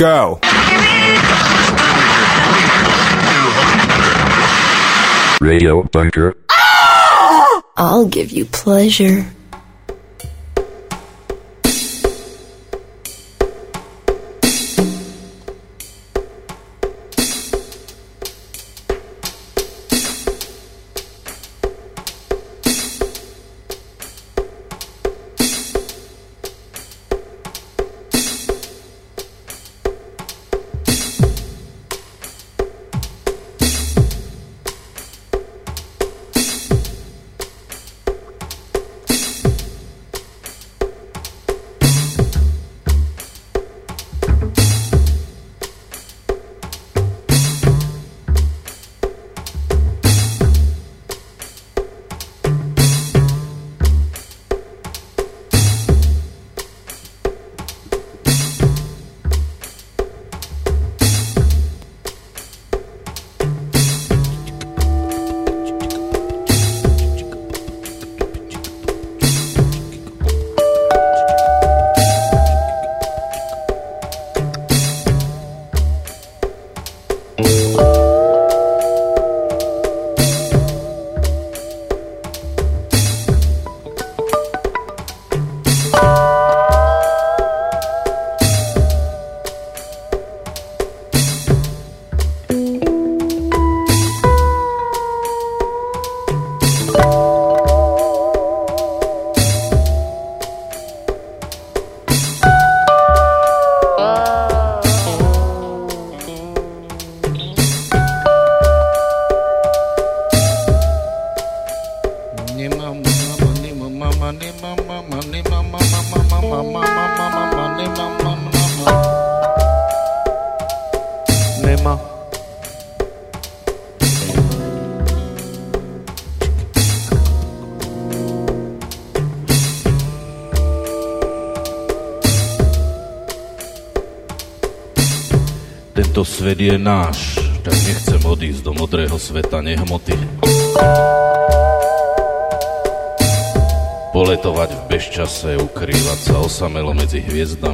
Go. Radio Bunker. I'll give you pleasure. Sveta nehmoty. Poletovať v bezčase, ukrývať sa osamelo medzi hviezdami,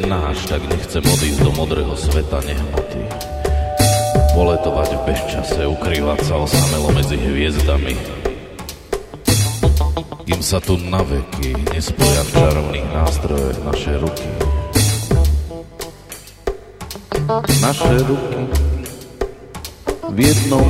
je náš, tak nechcem odísť do modrého sveta nehmoty. Poletovať v bezčase, ukrývať sa osamelo medzi hviezdami. Kým sa tu na veky nespoja v čarovných nástrojoch naše ruky. Naše ruky v jednom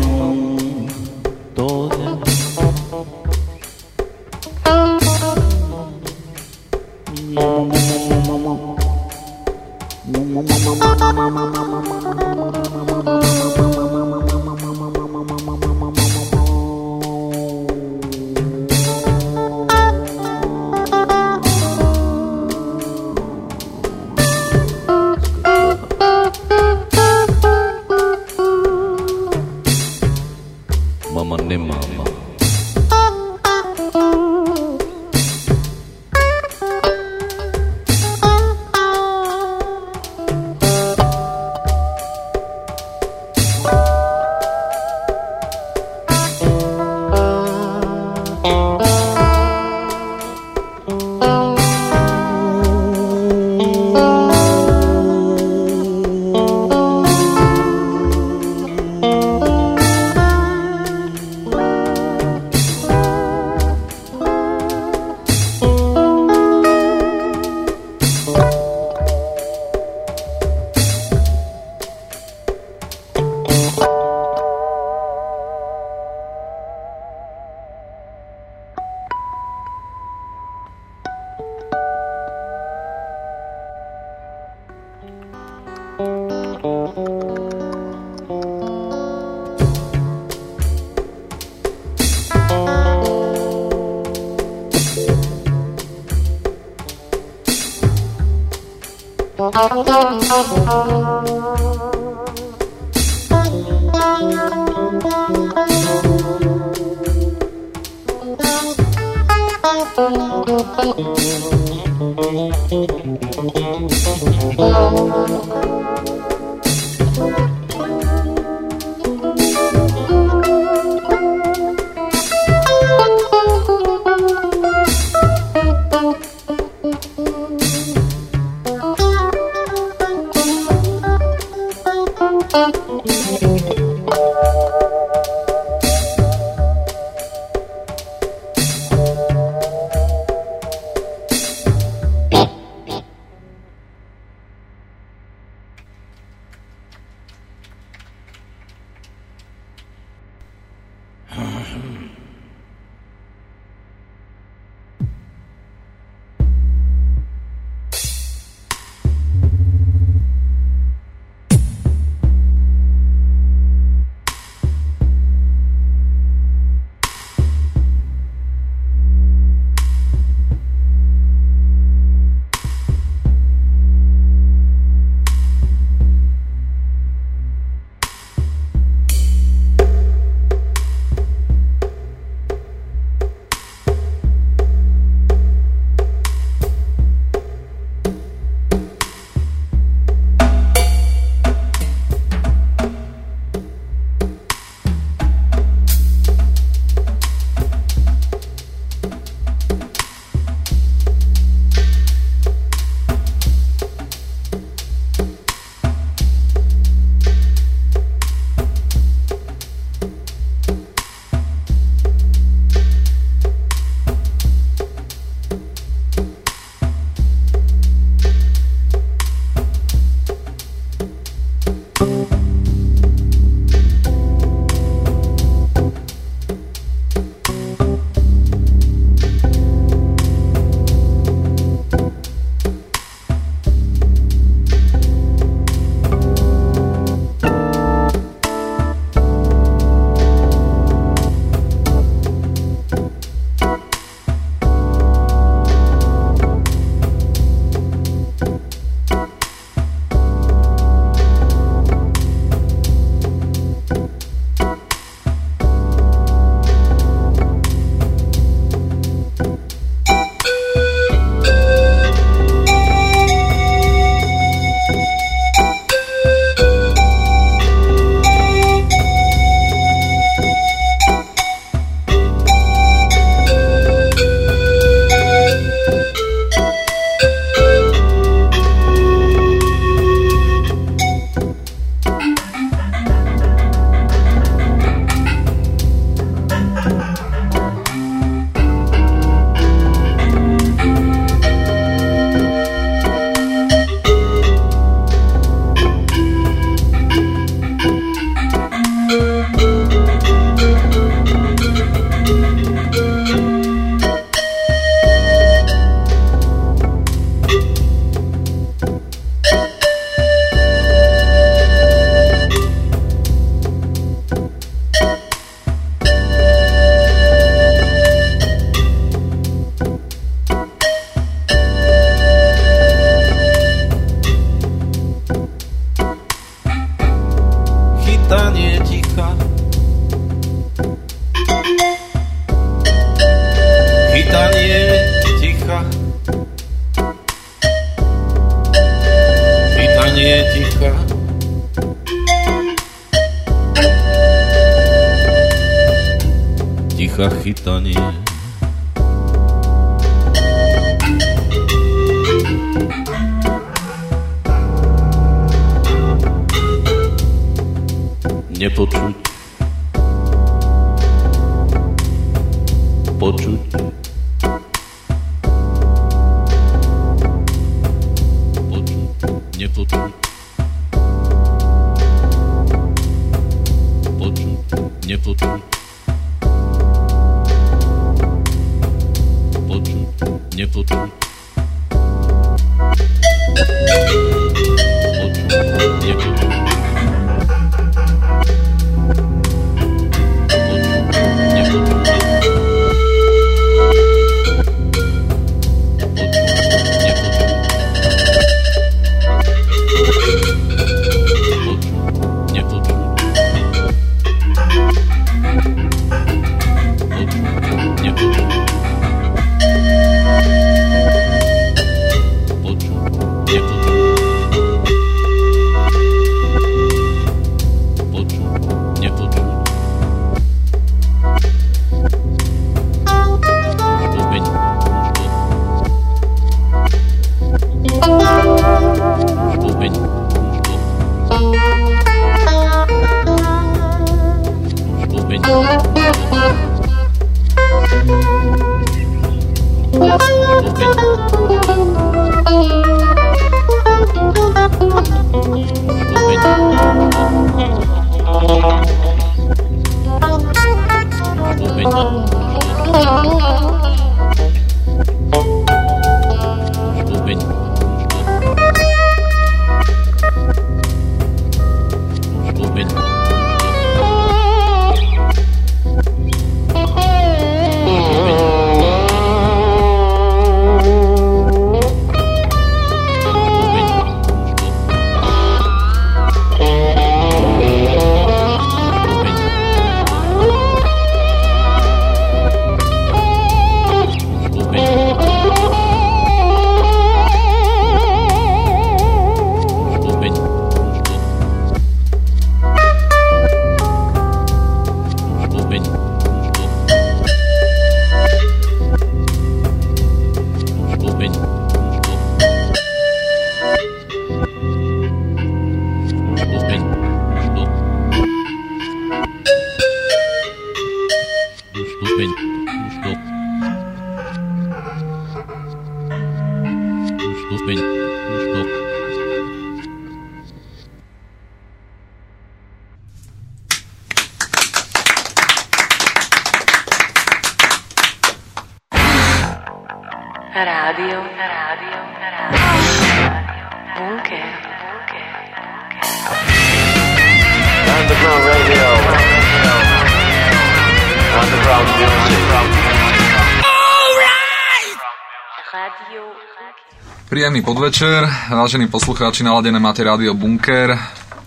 Príjemný podvečer, vážení poslucháči, naladené máte rádio Bunker,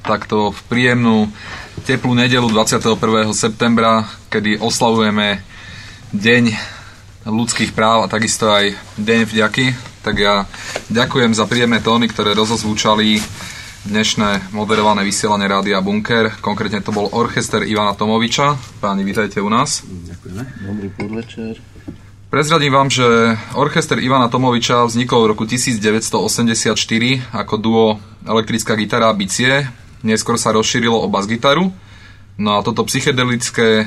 takto v príjemnú teplú nedelu 21. septembra, kedy oslavujeme Deň ľudských práv a takisto aj Deň vďaky. Tak ja ďakujem za príjemné tóny, ktoré rozozvúčali dnešné moderované vysielanie Rádia Bunker. Konkrétne to bol orchester Ivana Tomoviča. Páni, vítajte u nás. Ďakujeme. Dobrý podvečer. Prezradím vám, že orchester Ivana Tomoviča vznikol v roku 1984 ako duo elektrická gitara a bicie. Neskôr sa rozšírilo o bas-gitaru. No a toto psychedelické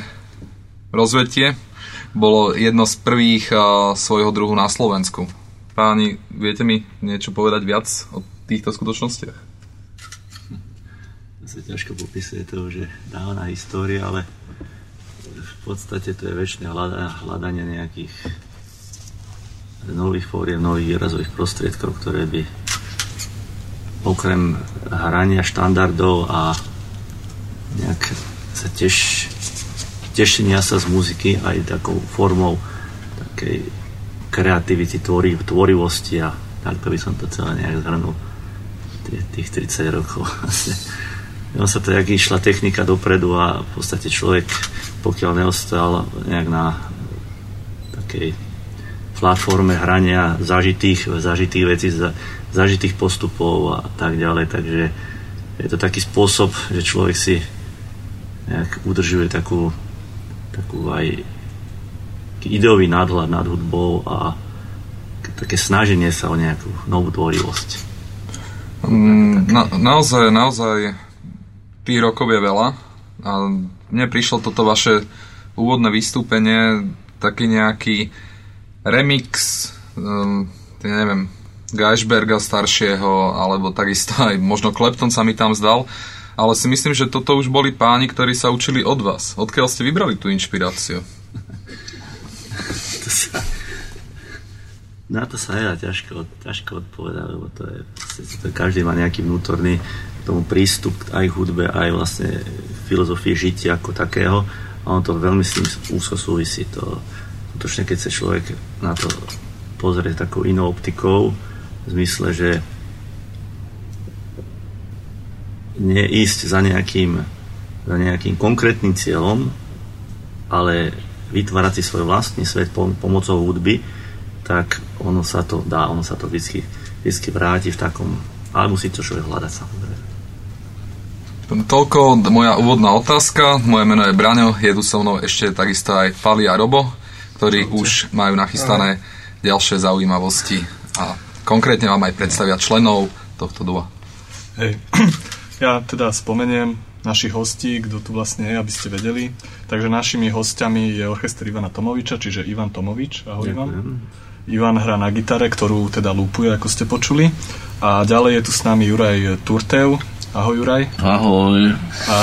rozvetie bolo jedno z prvých svojho druhu na Slovensku. Páni, viete mi niečo povedať viac o týchto skutočnostiach? To sa ťažko popisuje to, že dávna história, ale podstate to je väčšie hľadanie nejakých nových fóriem, nových výrazových prostriedkov, ktoré by okrem hrania štandardov a nejak sa teš, tešenia sa z muziky aj takou formou takej kreativity, tvori, tvorivosti a takto by som to celé nejak zhrnul tých 30 rokov. Ono sa to, jak išla technika dopredu a v podstate človek pokiaľ neostal nejak na takej platforme hrania zažitých, zažitých vecí, zažitých postupov a tak ďalej. Takže je to taký spôsob, že človek si nejak udržuje takú, takú aj ideový nadhľad nad hudbou a také snaženie sa o nejakú novú tvorivosť. Mm, na, naozaj, naozaj tých rokov je veľa a mne prišlo toto vaše úvodné vystúpenie taký nejaký remix um, ja neviem, Geisberga staršieho, alebo takisto aj možno Klepton sa mi tam zdal, ale si myslím, že toto už boli páni, ktorí sa učili od vás. Odkiaľ ste vybrali tú inšpiráciu? to sa, na to sa nedá ťažko, ťažko odpovedať, lebo to je, to každý má nejaký vnútorný tomu prístup aj hudbe, aj vlastne filozofie žitia ako takého a on to veľmi s tým úzko súvisí. To, skutočne, keď sa človek na to pozrie takou inou optikou, v zmysle, že neísť za nejakým, za nejakým konkrétnym cieľom, ale vytvárať si svoj vlastný svet pomocou hudby, tak ono sa to dá, ono sa to vždy, vždy vráti v takom, ale musí to človek hľadať samozrejme. Toľko moja úvodná otázka. Moje meno je Braňo, je tu so mnou ešte takisto aj Fali a Robo, ktorí už majú nachystané ďalšie zaujímavosti a konkrétne vám aj predstavia členov tohto dua. Hej, ja teda spomeniem našich hostí, kto tu vlastne je, aby ste vedeli. Takže našimi hostiami je orchester Ivana Tomoviča, čiže Ivan Tomovič. Ahoj Ivan. Ivan hrá na gitare, ktorú teda lúpuje, ako ste počuli. A ďalej je tu s nami Juraj Turtev, Ahoj Juraj. Ahoj. A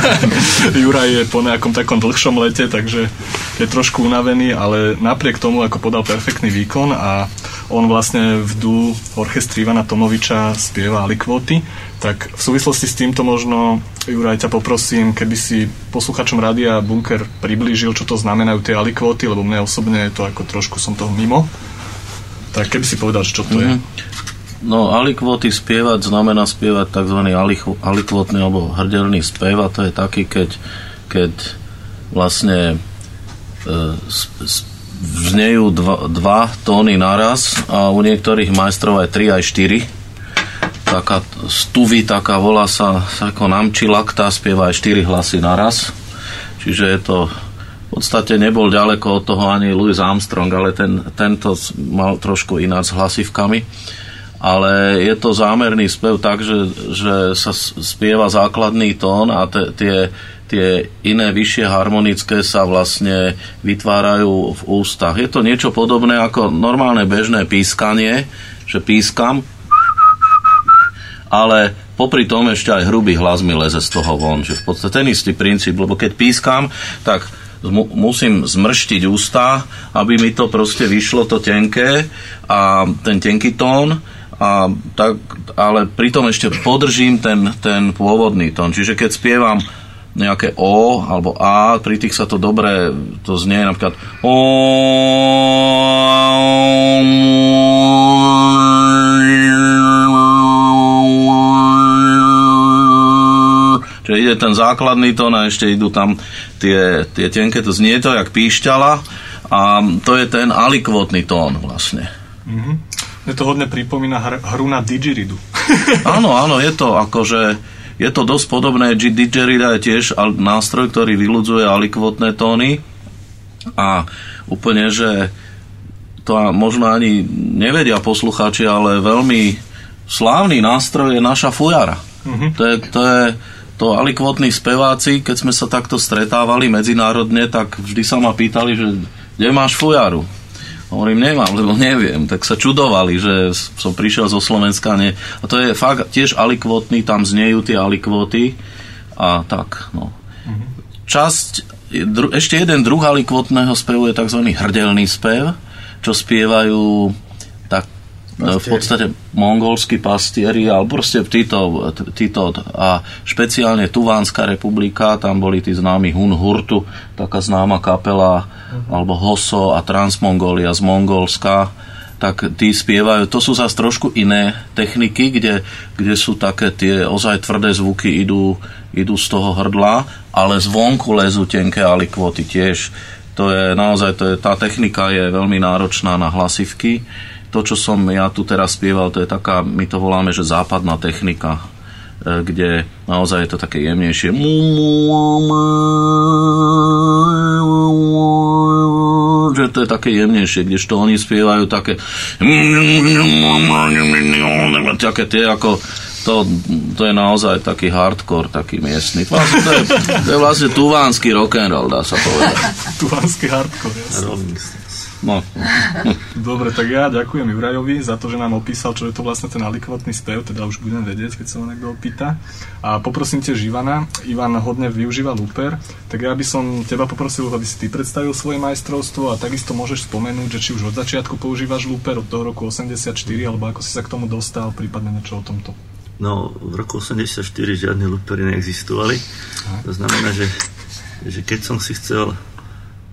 Juraj je po nejakom takom dlhšom lete, takže je trošku unavený, ale napriek tomu, ako podal perfektný výkon a on vlastne v dú orchestri Ivana Tomoviča spieva alikvóty, tak v súvislosti s týmto možno, Juraj, ťa poprosím, keby si posluchačom Rádia Bunker priblížil, čo to znamenajú tie alikvóty, lebo mne osobne je to ako trošku som toho mimo. Tak keby si povedal, čo to mm-hmm. je. No, alikvoty spievať znamená spievať tzv. alikvotný alebo hrdelný spev a to je taký, keď, keď vlastne e, vznejú dva, dva tóny naraz a u niektorých majstrov aj 3 aj 4 taká stuvy, taká volá sa ako namčilak, tá spieva aj 4 hlasy naraz čiže je to v podstate nebol ďaleko od toho ani Louis Armstrong, ale ten, tento mal trošku ináč s hlasivkami ale je to zámerný spev tak, že, že sa spieva základný tón a te, tie, tie iné vyššie harmonické sa vlastne vytvárajú v ústach. Je to niečo podobné ako normálne bežné pískanie, že pískam, ale popri tom ešte aj hrubý hlas mi leze z toho von. Že v podstate ten istý princíp, lebo keď pískam, tak musím zmrštiť ústa, aby mi to proste vyšlo to tenké a ten tenký tón a tak, ale pritom ešte podržím ten, ten pôvodný tón. Čiže keď spievam nejaké O alebo A, pri tých sa to dobre to znie napríklad O Čiže ide ten základný tón a ešte idú tam tie, tie tenké, to znie to jak píšťala a to je ten alikvotný tón vlastne. Mm-hmm. Mne to hodne pripomína hr- hru na didgeridu. áno, áno, je to akože je to dosť podobné. Didgerida je tiež nástroj, ktorý vyludzuje alikvotné tóny a úplne, že to možno ani nevedia poslucháči, ale veľmi slávny nástroj je naša fujara. Mm-hmm. To je, to je to alikvotní speváci, keď sme sa takto stretávali medzinárodne, tak vždy sa ma pýtali, že kde máš fujaru? Hovorím, nemám, lebo neviem. Tak sa čudovali, že som prišiel zo Slovenska. Nie. A to je fakt tiež alikvotný, tam znejú tie alikvoty. A tak, no. Mm-hmm. Časť, ešte jeden druh alikvotného spevu je tzv. hrdelný spev, čo spievajú. V podstate mongolskí pastieri, alebo proste títo, títo a špeciálne Tuvánska republika, tam boli tí známi Hun Hurtu, taká známa kapela, uh-huh. alebo Hoso a Transmongolia z Mongolska, tak tí spievajú, to sú zase trošku iné techniky, kde, kde sú také tie ozaj tvrdé zvuky, idú, idú z toho hrdla, ale zvonku lezú tenké alikvoty tiež. To je naozaj, to je, tá technika je veľmi náročná na hlasivky to, čo som ja tu teraz spieval, to je taká, my to voláme, že západná technika, e, kde naozaj je to také jemnejšie. že to je také jemnejšie, kdežto oni spievajú také také tie ako to, to je naozaj taký hardcore, taký miestny. Vlastne to, je, to je vlastne tuvánsky rock'n'roll, dá sa povedať. Tuvánsky hardcore, jasne. No. Dobre, tak ja ďakujem Jurajovi za to, že nám opísal, čo je to vlastne ten alikvotný spev, teda už budem vedieť, keď sa ho niekto opýta. A poprosím tiež Ivana. Ivan hodne využíva looper, tak ja by som teba poprosil, aby si ty predstavil svoje majstrovstvo a takisto môžeš spomenúť, že či už od začiatku používaš looper od toho roku 84, alebo ako si sa k tomu dostal, prípadne niečo o tomto. No, v roku 84 žiadne loopery neexistovali. To znamená, že, že keď som si chcel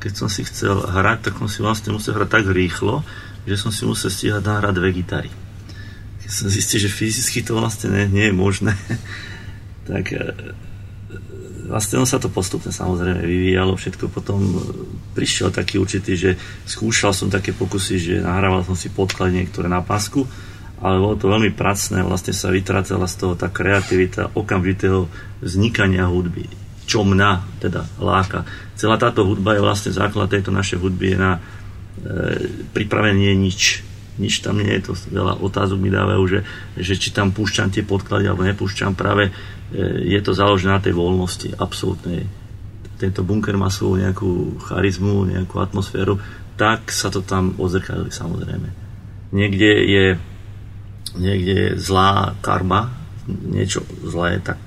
keď som si chcel hrať, tak som si vlastne musel hrať tak rýchlo, že som si musel stíhať nahrať dve gitary. Keď som zistil, že fyzicky to vlastne nie, nie je možné, tak e, vlastne on sa to postupne samozrejme vyvíjalo, všetko potom e, prišiel taký určitý, že skúšal som také pokusy, že nahrával som si podklad niektoré na pasku, ale bolo to veľmi pracné, vlastne sa vytrácala z toho tá kreativita okamžitého vznikania hudby, čo mňa teda láka. Celá táto hudba je vlastne základ tejto našej hudby je na e, pripravenie nič. Nič tam nie je, to veľa otázok mi dávajú, že, že či tam púšťam tie podklady alebo nepúšťam, práve e, je to založené na tej voľnosti, absolútnej. Tento bunker má svoju nejakú charizmu, nejakú atmosféru, tak sa to tam odzrkadli samozrejme. Niekde je niekde je zlá karma, niečo zlé, tak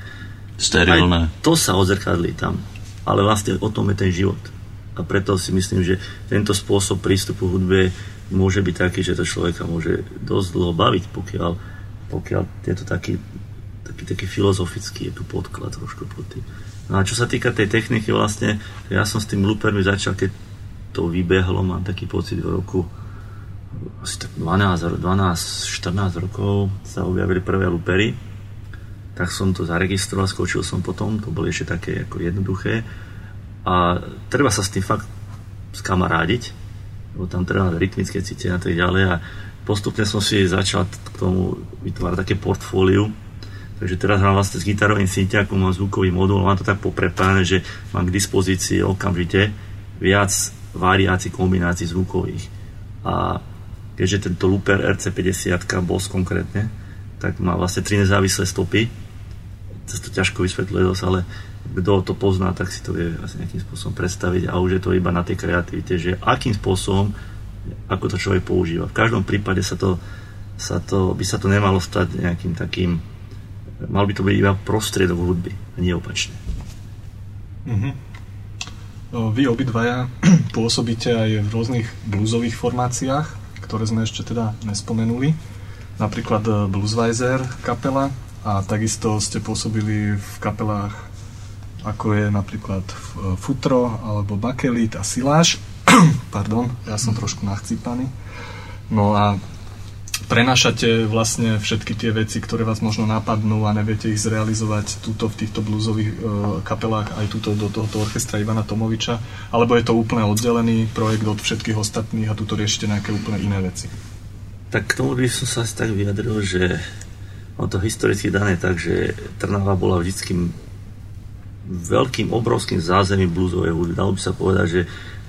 Sterilné. aj to sa odzrkadlí tam. Ale vlastne o tom je ten život. A preto si myslím, že tento spôsob prístupu hudbe môže byť taký, že to človeka môže dosť dlho baviť, pokiaľ, pokiaľ je to taký, taký, taký filozofický, je tu podklad trošku pod tým. No a čo sa týka tej techniky vlastne, ja som s tým loopermi začal, keď to vybehlo, mám taký pocit v roku asi tak 12, 12, 14 rokov sa objavili prvé lupery, tak som to zaregistroval, skočil som potom, to bolo ešte také ako jednoduché a treba sa s tým fakt skamarádiť, lebo tam treba rytmické cítenie a tak ďalej a postupne som si začal k tomu vytvárať také portfóliu, takže teraz hrám vlastne s gitarovým syntiakom, mám zvukový modul, mám to tak poprepáne, že mám k dispozícii okamžite viac variácií, kombinácií zvukových. A keďže tento looper RC50 Boss konkrétne, tak má vlastne tri nezávislé stopy. To to ťažko vysvetľuje dosť, ale kto to pozná, tak si to vie asi nejakým spôsobom predstaviť a už je to iba na tej kreativite, že akým spôsobom, ako to človek používa. V každom prípade sa to, sa to, by sa to nemalo stať nejakým takým, mal by to byť iba prostriedok hudby, a nie opačne. Mhm. O, Vy obidvaja pôsobíte aj v rôznych bluesových formáciách, ktoré sme ešte teda nespomenuli. Napríklad e, Bluesweiser kapela a takisto ste pôsobili v kapelách ako je napríklad Futro alebo Bakelit a Siláš. Pardon, ja som trošku nachcípaný. No a prenašate vlastne všetky tie veci, ktoré vás možno napadnú a neviete ich zrealizovať túto v týchto bluesových e, kapelách aj túto do tohoto orchestra Ivana Tomoviča, alebo je to úplne oddelený projekt od všetkých ostatných a tuto riešite nejaké úplne iné veci. Tak k tomu by som sa asi tak vyjadril, že on to historicky dané tak, že Trnava bola vždycky veľkým, obrovským zázemím bluesovej hudby. Dalo by sa povedať, že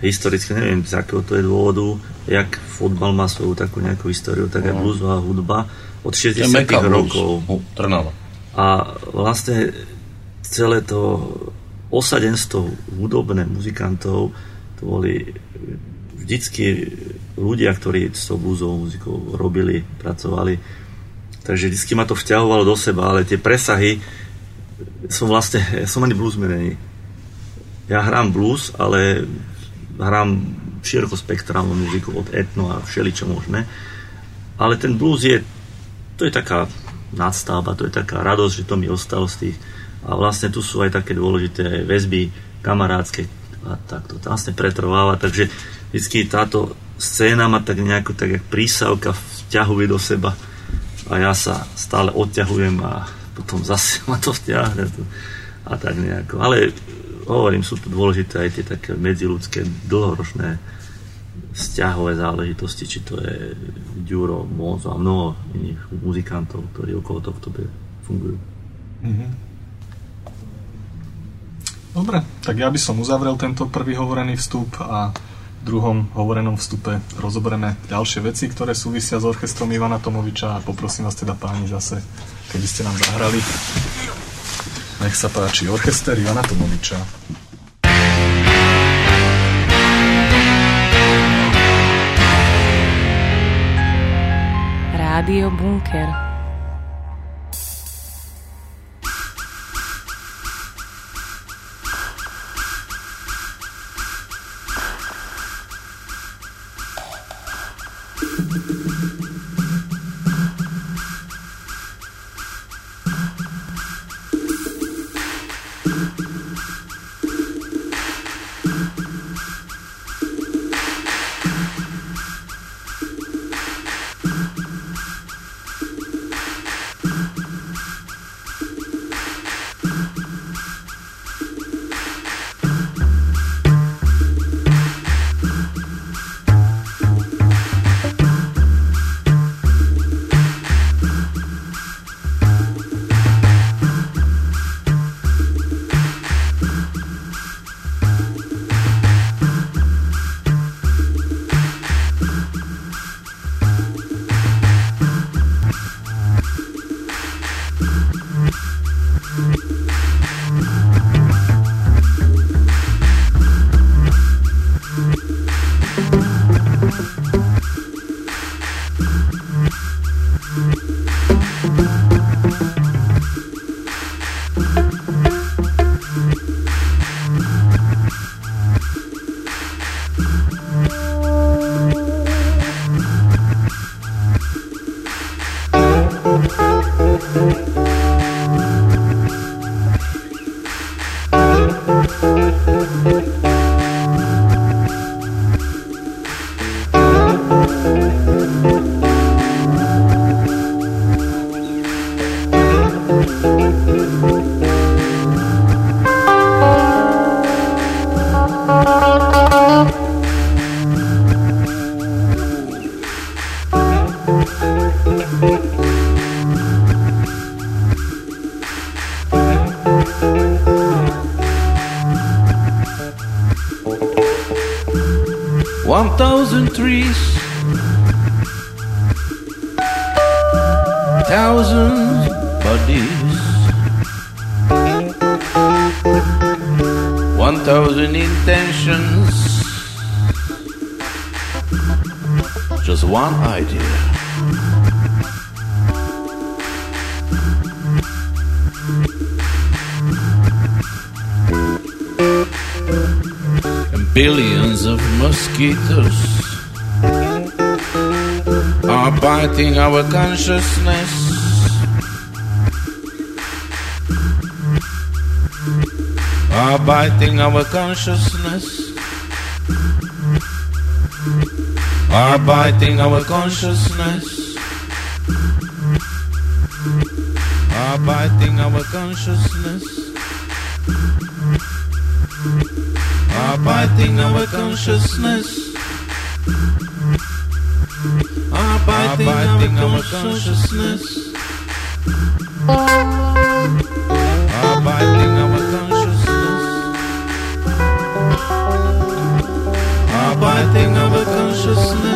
historicky, neviem z akého to je dôvodu, jak fotbal má svoju takú nejakú históriu, tak aj No. bluesová hudba od Je 60 Meka Blues. rokov. Trnava. A vlastne celé to osadenstvo hudobné muzikantov, to boli vždycky ľudia, ktorí s tou bluesovou muzikou robili, pracovali. Takže vždycky ma to vťahovalo do seba, ale tie presahy som vlastne, ja som ani bluesman. Ja hrám blues, ale hrám širokospektrálnu muziku od etno a všeličo možné. Ale ten blues je, to je taká nadstavba, to je taká radosť, že to mi ostalo z tých. A vlastne tu sú aj také dôležité väzby kamarádske a tak to vlastne pretrváva. Takže vždycky táto scéna ma tak nejako tak jak prísavka vťahuje do seba a ja sa stále odťahujem a potom zase ma to vťahne a tak nejako. Ale hovorím, sú tu dôležité aj tie také medziludské dlhoročné vzťahové záležitosti, či to je Ďuro, Monzo a mnoho iných muzikantov, ktorí okolo tohto fungujú. Dobre, tak ja by som uzavrel tento prvý hovorený vstup a druhom hovorenom vstupe rozoberieme ďalšie veci, ktoré súvisia s orchestrom Ivana Tomoviča a poprosím vás teda páni zase, keby ste nám zahrali. Nech sa páči, orchester Ivana Tomoviča. Rádio Bunker. our consciousness. Abiting our consciousness. Abiting our consciousness. Abiting our consciousness. Abiting our consciousness thing our consciousness. Abiding our consciousness. Abiding our consciousness.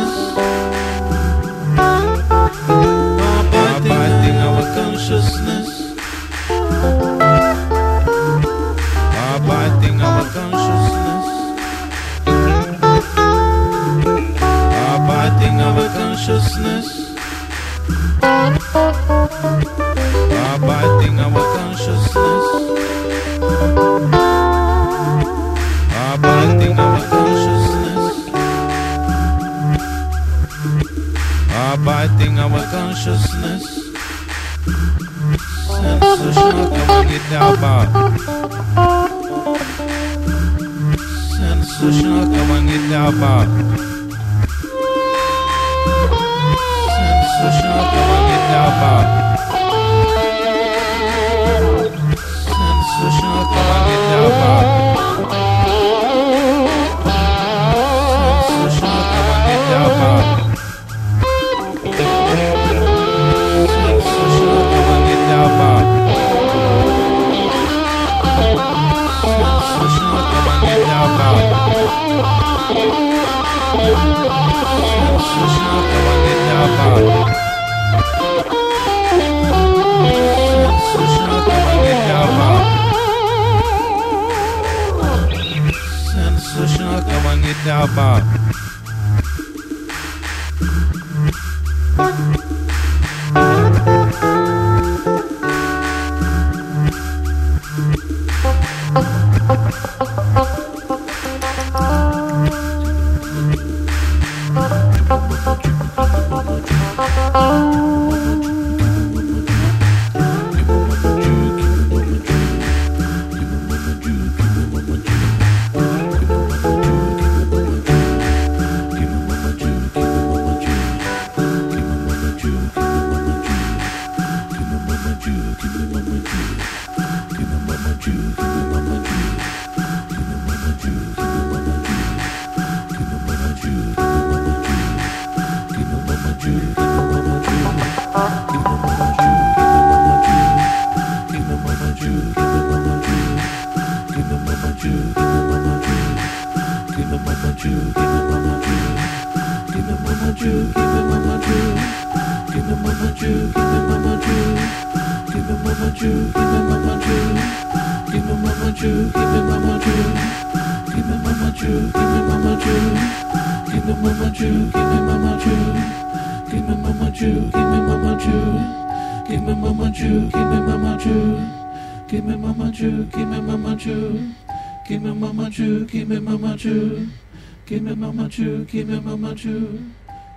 Mama Jew, give me Mama Jew.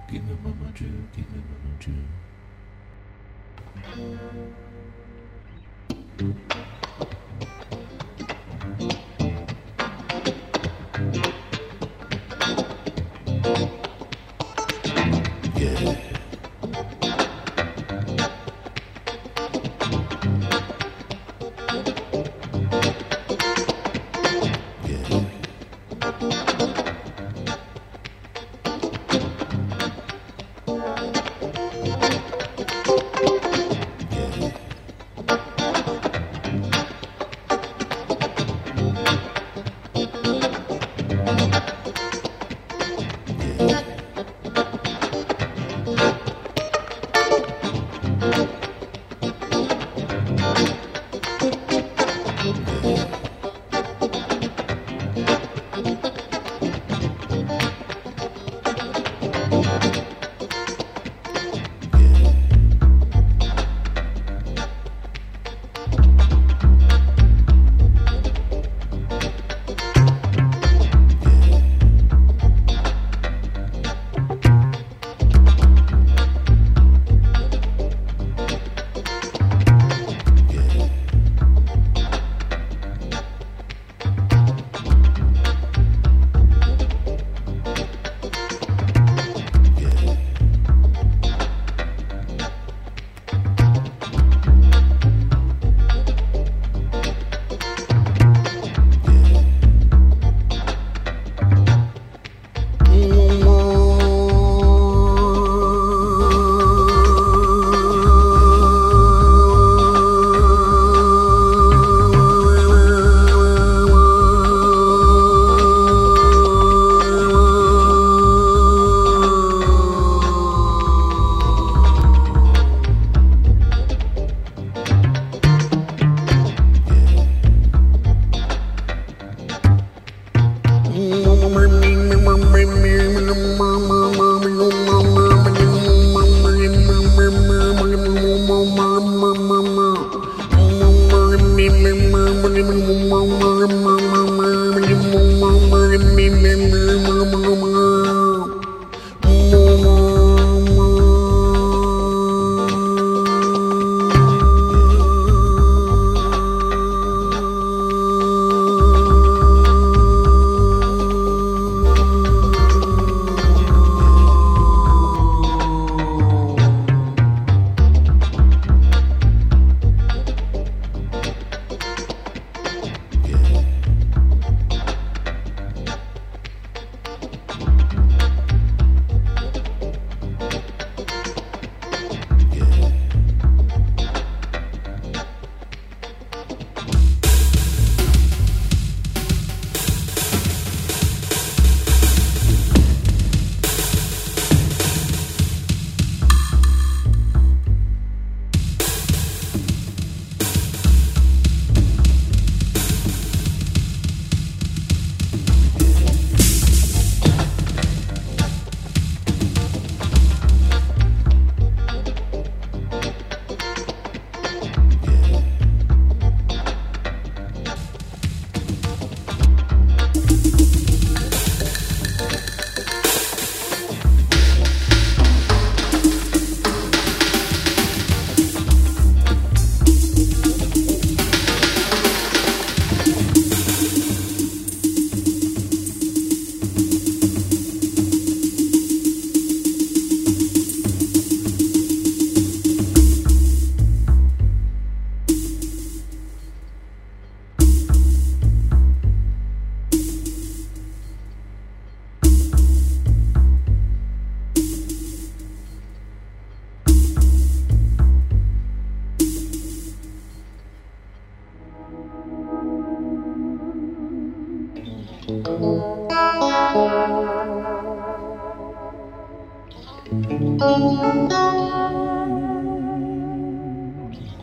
Give me Mama Jew, give me Mama Jew.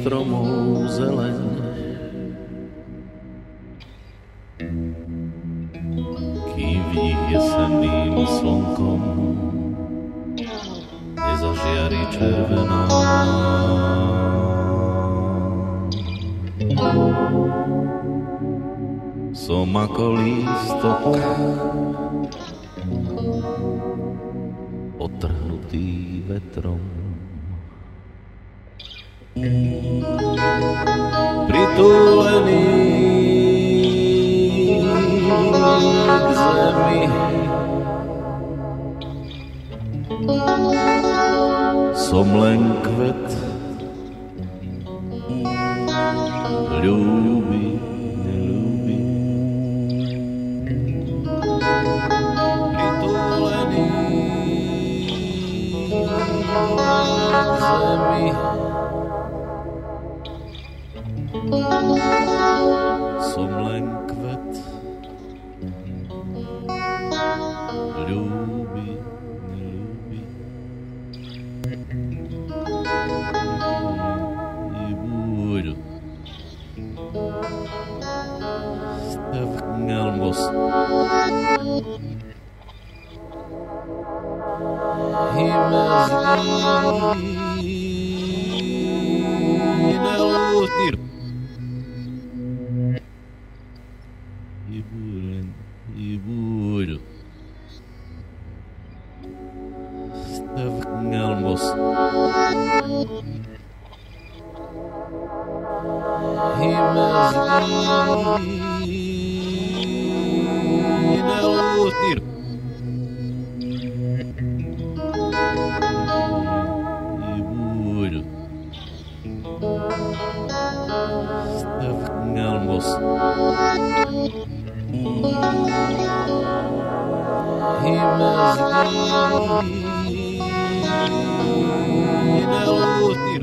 nuestro amor. They're fucking animals. He must be no tiro. They're animals. He must be. Divina luz é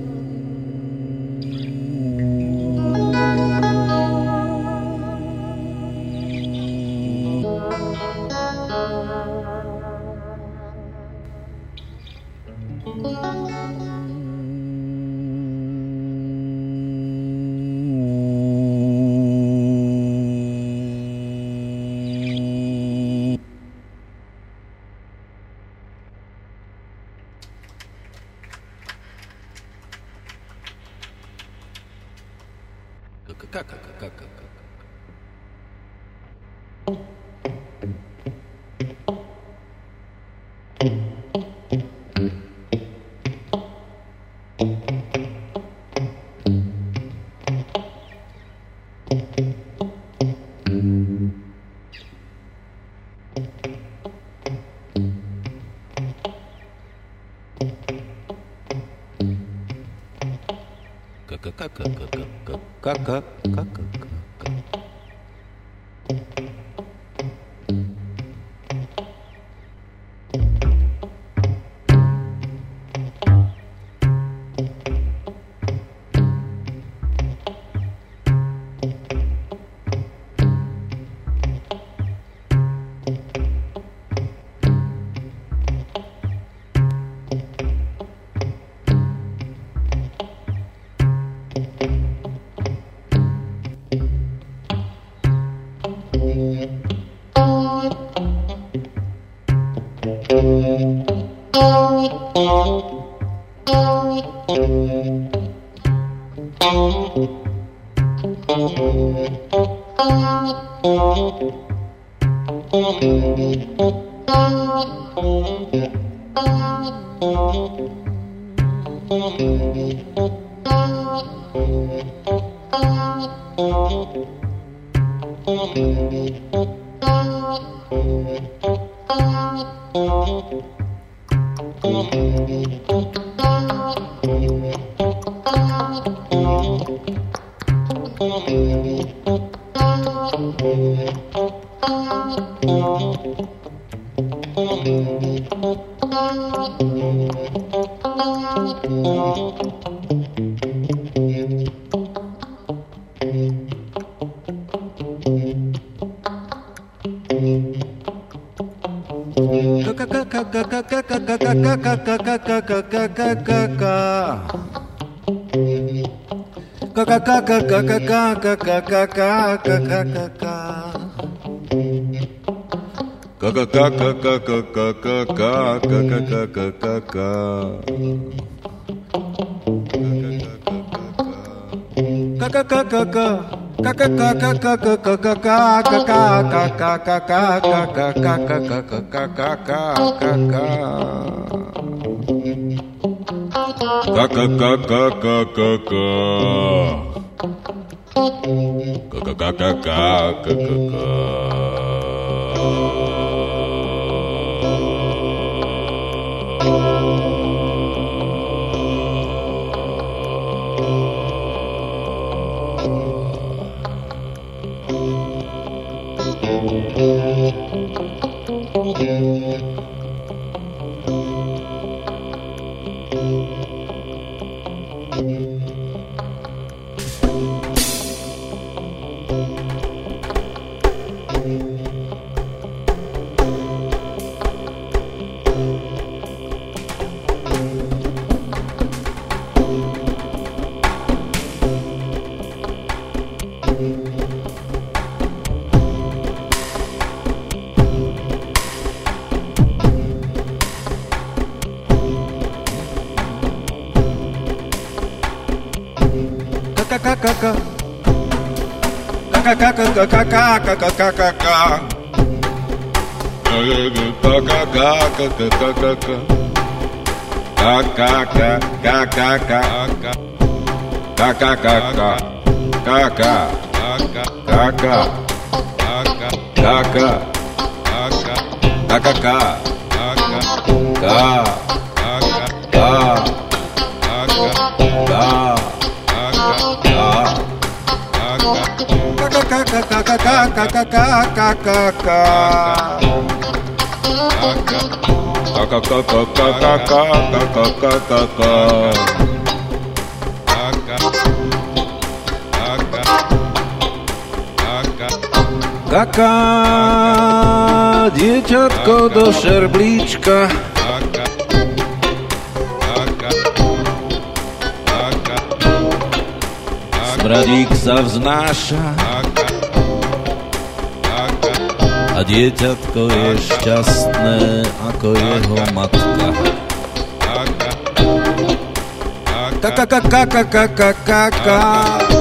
как как как как как как как Ka Ka Kaka. Kaká, dieťatko do šerblíčka. Smradík sa vznáša a dieťatko je šťastné ako jeho matka. Kaka, kaka, kaka, kaka, kaka.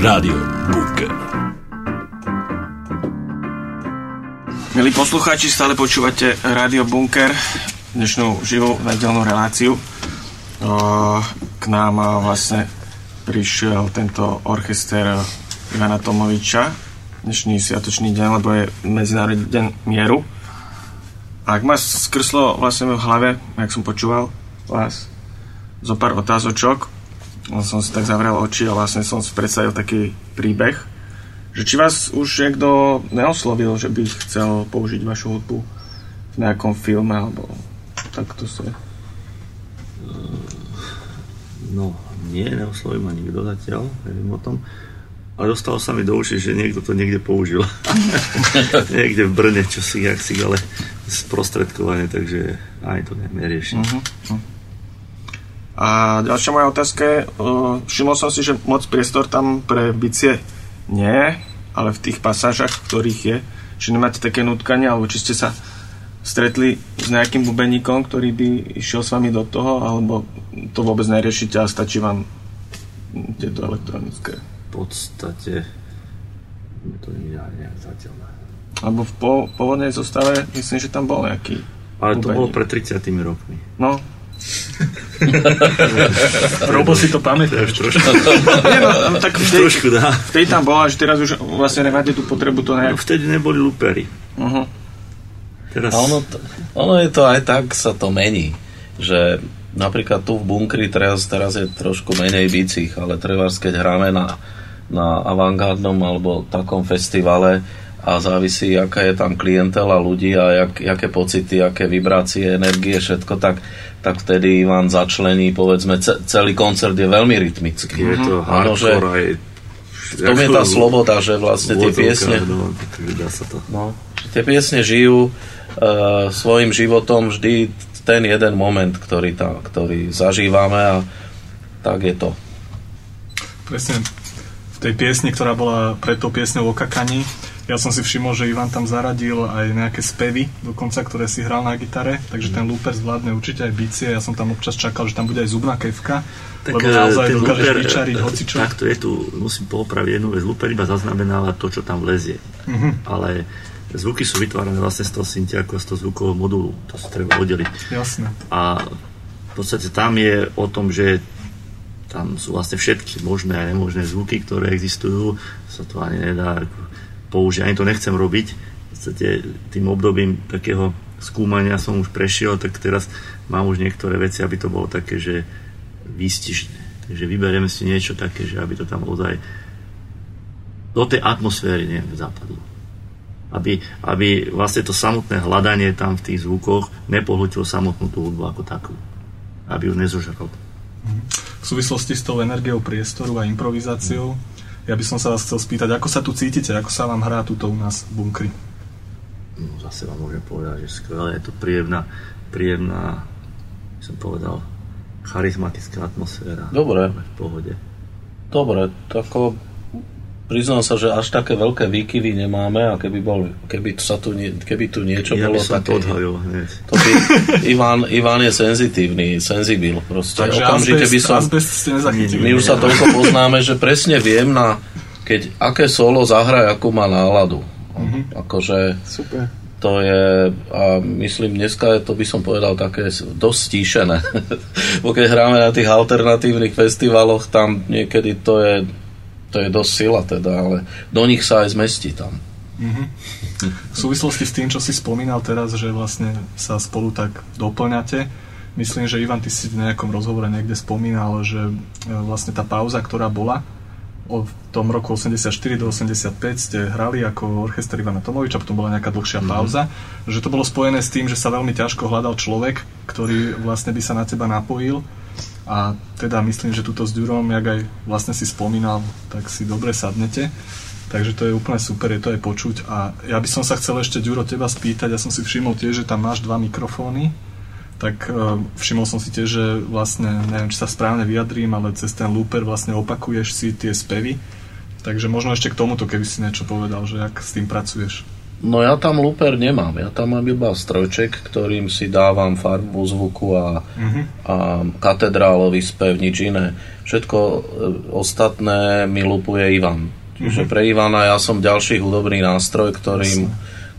Rádio Bunker. Milí poslucháči, stále počúvate Rádio Bunker, dnešnú živú nedelnú reláciu. K nám vlastne prišiel tento orchester Ivana Tomoviča, dnešný sviatočný deň, lebo je Medzinárodný deň mieru. A ak ma skrslo vlastne v hlave, jak som počúval vás, zo pár otázočok, som si tak zavrel oči a vlastne som si predstavil taký príbeh, že či vás už niekto neoslovil, že by chcel použiť vašu hudbu v nejakom filme, alebo takto sa... No, nie, neoslovil ma nikto zatiaľ, neviem o tom. Ale dostalo sa mi do uši, že niekto to niekde použil. niekde v Brne, čo si, jak si, ale sprostredkovanie, takže aj to neriešim. Uh-huh. A ďalšia moja otázka je, uh, všimol som si, že moc priestor tam pre bicie nie ale v tých pasážach, v ktorých je, či nemáte také nutkanie, alebo či ste sa stretli s nejakým bubeníkom, ktorý by išiel s vami do toho, alebo to vôbec neriešite a stačí vám tieto elektronické. V podstate to nie je nejak zatiaľ. Alebo v pôvodnej zostave, myslím, že tam bol nejaký Ale to bolo bubeník. pred 30 rokmi. No, Robo si to pamätáš. Trošku, nie, no, no, tak v tej, trošku dá. v tej tam bola, že teraz už vlastne nemáte tú potrebu to No, nejak... vtedy neboli lupery. Uh-huh. Teraz... A ono, to, ono je to aj tak, sa to mení. Že napríklad tu v bunkri teraz, teraz je trošku menej bicích, ale trebárs, keď hráme na, na avantgardnom alebo takom festivale a závisí, aká je tam klientela ľudí a jak, aké pocity, aké vibrácie, energie, všetko, tak, tak vtedy Ivan začlení, povedzme, ce, celý koncert je veľmi rytmický. Je to Áno, že hardcore aj... v tom je tá sloboda, že vlastne tie piesne... No, sa to. No, že tie piesne žijú uh, svojim životom vždy ten jeden moment, ktorý, tam, ktorý zažívame a tak je to. Presne v tej piesni, ktorá bola pred tou piesňou o kakani, ja som si všimol, že Ivan tam zaradil aj nejaké spevy, dokonca, ktoré si hral na gitare, takže ten looper zvládne určite aj bicie. Ja som tam občas čakal, že tam bude aj zubná kevka, Tak lebo eh, naozaj ten dokážeš looper, vyčariť eh, hocičo. Takto je tu, musím poopraviť jednu vec. Looper iba zaznamenáva to, čo tam vlezie. Mhm. Ale zvuky sú vytvárané vlastne z toho syntiaku a z toho zvukového modulu. To sa treba oddeliť. Jasné. A v podstate tam je o tom, že tam sú vlastne všetky možné a nemožné zvuky, ktoré existujú. Sa to ani nedá ako použiť, ani to nechcem robiť. V podstate tým obdobím takého skúmania som už prešiel, tak teraz mám už niektoré veci, aby to bolo také, že výstižné. Takže vyberieme si niečo také, že aby to tam ozaj do tej atmosféry neviem, zapadlo. Aby, aby vlastne to samotné hľadanie tam v tých zvukoch nepohltilo samotnú tú hudbu ako takú. Aby ju nezožral. V súvislosti s tou energiou priestoru a improvizáciou, ja by som sa vás chcel spýtať, ako sa tu cítite, ako sa vám hrá tuto u nás v bunkri? No, zase vám môžem povedať, že skvelé, je to príjemná, príjemná, by som povedal, charizmatická atmosféra. Dobre. V pohode. Dobre, tako priznám sa, že až také veľké výkyvy nemáme a keby, bol, keby, sa tu, nie- keby tu niečo Ja bolo by som také... to odhalil. To by, Ivan, Ivan je senzitívny, senzibil proste. Takže Okamžite azbest, by som... azbest ste nezachytili. My už sa toľko poznáme, že presne viem na, keď aké solo zahraj, akú má náladu. Mhm. Akože Super. to je, a myslím, dneska je to by som povedal také dosť stíšené. Bo keď hráme na tých alternatívnych festivaloch, tam niekedy to je, to je dosť sila teda, ale do nich sa aj zmestí tam. Mhm. V súvislosti s tým, čo si spomínal teraz, že vlastne sa spolu tak doplňate, myslím, že Ivan, ty si v nejakom rozhovore niekde spomínal, že e, vlastne tá pauza, ktorá bola od tom roku 84 do 85 ste hrali ako orchester Ivana Tomoviča, potom bola nejaká dlhšia pauza, že to bolo spojené s tým, že sa veľmi ťažko hľadal človek, ktorý vlastne by sa na teba napojil a teda myslím, že tuto s Ďurom, jak aj vlastne si spomínal, tak si dobre sadnete. Takže to je úplne super, je to aj počuť. A ja by som sa chcel ešte, Ďuro, teba spýtať, ja som si všimol tiež, že tam máš dva mikrofóny. tak uh, všimol som si tiež, že vlastne, neviem, či sa správne vyjadrím, ale cez ten looper vlastne opakuješ si tie spevy. Takže možno ešte k tomuto, keby si niečo povedal, že ak s tým pracuješ. No ja tam looper nemám, ja tam mám iba strojček, ktorým si dávam farbu zvuku a, Mhm. a katedrálový spev, nič iné. Všetko e, ostatné mi lupuje Ivan. Čiže Mhm. pre Ivana ja som ďalší hudobný nástroj, ktorým,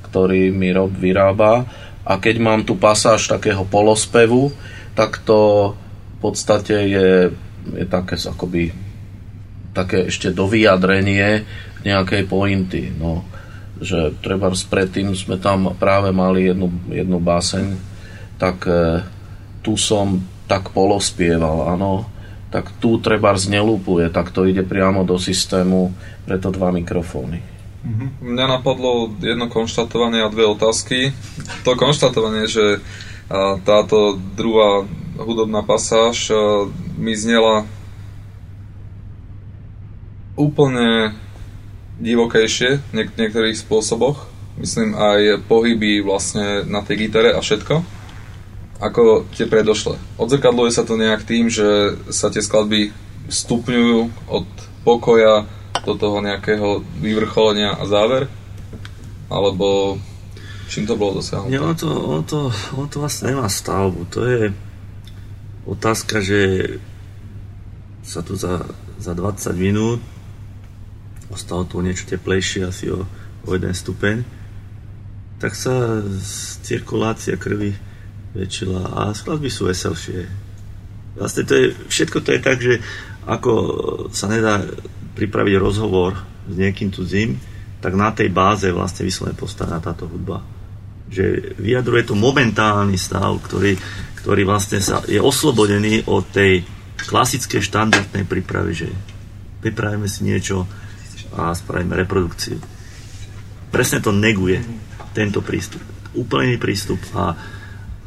ktorý mi Rob vyrába. A keď mám tu pasáž takého polospevu, tak to v podstate je, je také akoby také ešte dovyjadrenie nejakej pointy. No, že treba predtým sme tam práve mali jednu, jednu báseň, tak e, tu som tak polospieval, áno, tak tu treba znelúpuje, tak to ide priamo do systému, preto dva mikrofóny. Mňa napadlo jedno konštatovanie a dve otázky. To konštatovanie, že táto druhá hudobná pasáž mi znela úplne divokejšie v niek- niektorých spôsoboch. Myslím aj pohyby vlastne na tej gitare a všetko. Ako tie predošle. Odzrkadluje sa to nejak tým, že sa tie skladby stupňujú od pokoja do toho nejakého vyvrcholenia a záver? Alebo čím to bolo dosiahnuté? Ono to, ono, to, ono to vlastne nemá stavbu. To je otázka, že sa tu za, za 20 minút ostalo tu niečo teplejšie, asi o, o jeden stupeň, tak sa cirkulácia krvi väčšila a skladby sú veselšie. Vlastne to je, všetko to je tak, že ako sa nedá pripraviť rozhovor s niekým cudzím, tak na tej báze vlastne vyslovene postavená táto hudba. Že vyjadruje to momentálny stav, ktorý, ktorý vlastne sa, je oslobodený od tej klasickej štandardnej prípravy, že pripravíme si niečo a spravíme reprodukciu. Presne to neguje tento prístup. Úplný prístup a,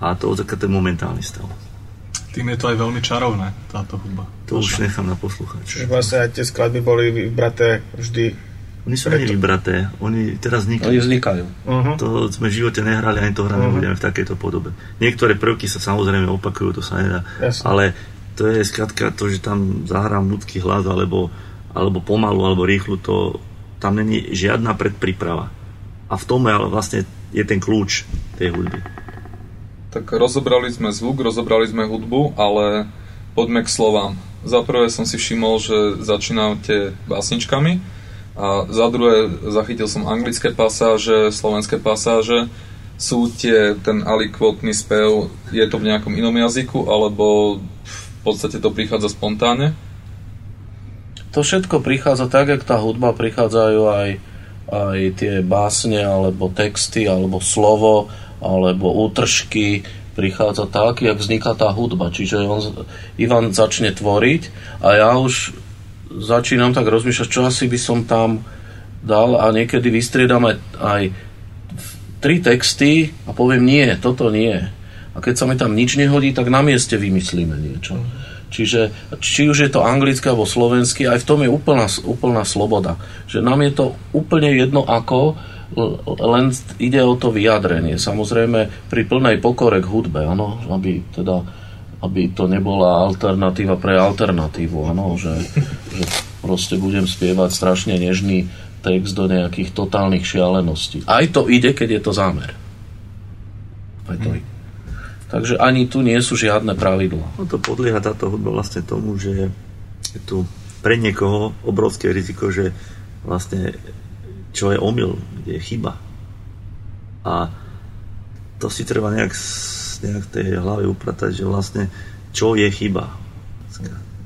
a to odzrkadluje momentálny stav. Tým je to aj veľmi čarovné, táto hudba. To už nechám na poslucháča. Čiže vlastne aj tie skladby boli vybraté vždy Oni sú není vybraté, oni teraz vznikajú. Oni vznikajú. Uh-huh. To sme v živote nehrali, ani to hrať Mhm. nebudeme v takejto podobe. Niektoré prvky sa samozrejme opakujú, to sa nedá. Jasne. Ale to je skrátka to, že tam zahrám ľudský hlas, alebo, alebo pomalu, alebo rýchlu, to tam není žiadna predpríprava. A v tom je ale vlastne je ten kľúč tej hudby. Tak rozobrali sme zvuk, rozobrali sme hudbu, ale poďme k slovám. Za prvé som si všimol, že začínate básničkami a za druhé zachytil som anglické pasáže, slovenské pasáže. Sú tie, ten alikvotný spev, je to v nejakom inom jazyku, alebo v podstate to prichádza spontánne? To všetko prichádza tak, jak tá hudba, prichádzajú aj, aj tie básne, alebo texty, alebo slovo, alebo útržky, prichádza tak, jak vzniká tá hudba. Čiže on, Ivan začne tvoriť a ja už začínam tak rozmýšľať, čo asi by som tam dal a niekedy vystriedam aj, aj tri texty a poviem nie, toto nie. A keď sa mi tam nič nehodí, tak na mieste vymyslíme niečo. Čiže či už je to anglicky alebo slovenský, aj v tom je úplná, úplná sloboda. Že nám je to úplne jedno ako, len ide o to vyjadrenie. Samozrejme pri plnej pokore k hudbe, áno, aby teda aby to nebola alternatíva pre alternatívu, áno, že, že proste budem spievať strašne nežný text do nejakých totálnych šialeností. Aj to ide, keď je to zámer. Aj to ide. Takže ani tu nie sú žiadne pravidlá. No to podlieha táto hudba vlastne tomu, že je tu pre niekoho obrovské riziko, že vlastne čo je omyl, kde je chyba. A to si treba nejak, nejak tej hlave upratať, že vlastne čo je chyba.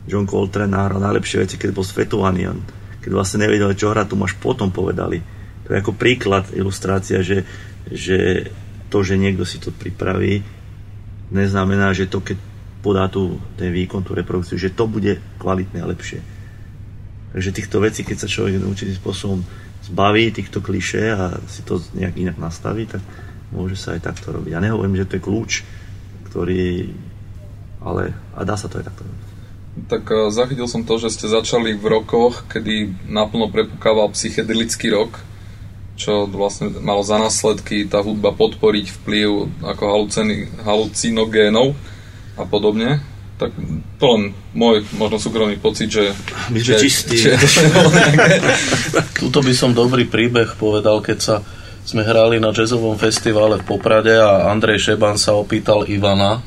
John Coltrane nahral najlepšie veci, keď bol svetovaný. Keď vlastne nevedel, čo hrať, tu máš potom povedali. To je ako príklad, ilustrácia, že, že to, že niekto si to pripraví, neznamená, že to, keď podá tu ten výkon, tú reprodukciu, že to bude kvalitné a lepšie. Takže týchto vecí, keď sa človek určitým spôsobom zbaví týchto klišé a si to nejak inak nastaví, tak môže sa aj takto robiť. Ja nehovorím, že to je kľúč, ktorý... Ale a dá sa to aj takto robiť. Tak eh, zachytil som to, že ste začali v rokoch, kedy naplno prepukával psychedelický rok. Čo vlastne malo za následky tá hudba podporiť vplyv ako halucini- halucinogénov a podobne. Tak to len môj možno súkromný pocit, že... My sme že, čistí. Že, Tuto by som dobrý príbeh povedal, keď sa sme hrali na jazzovom festivale v Poprade a Andrej Šeban sa opýtal Ivana,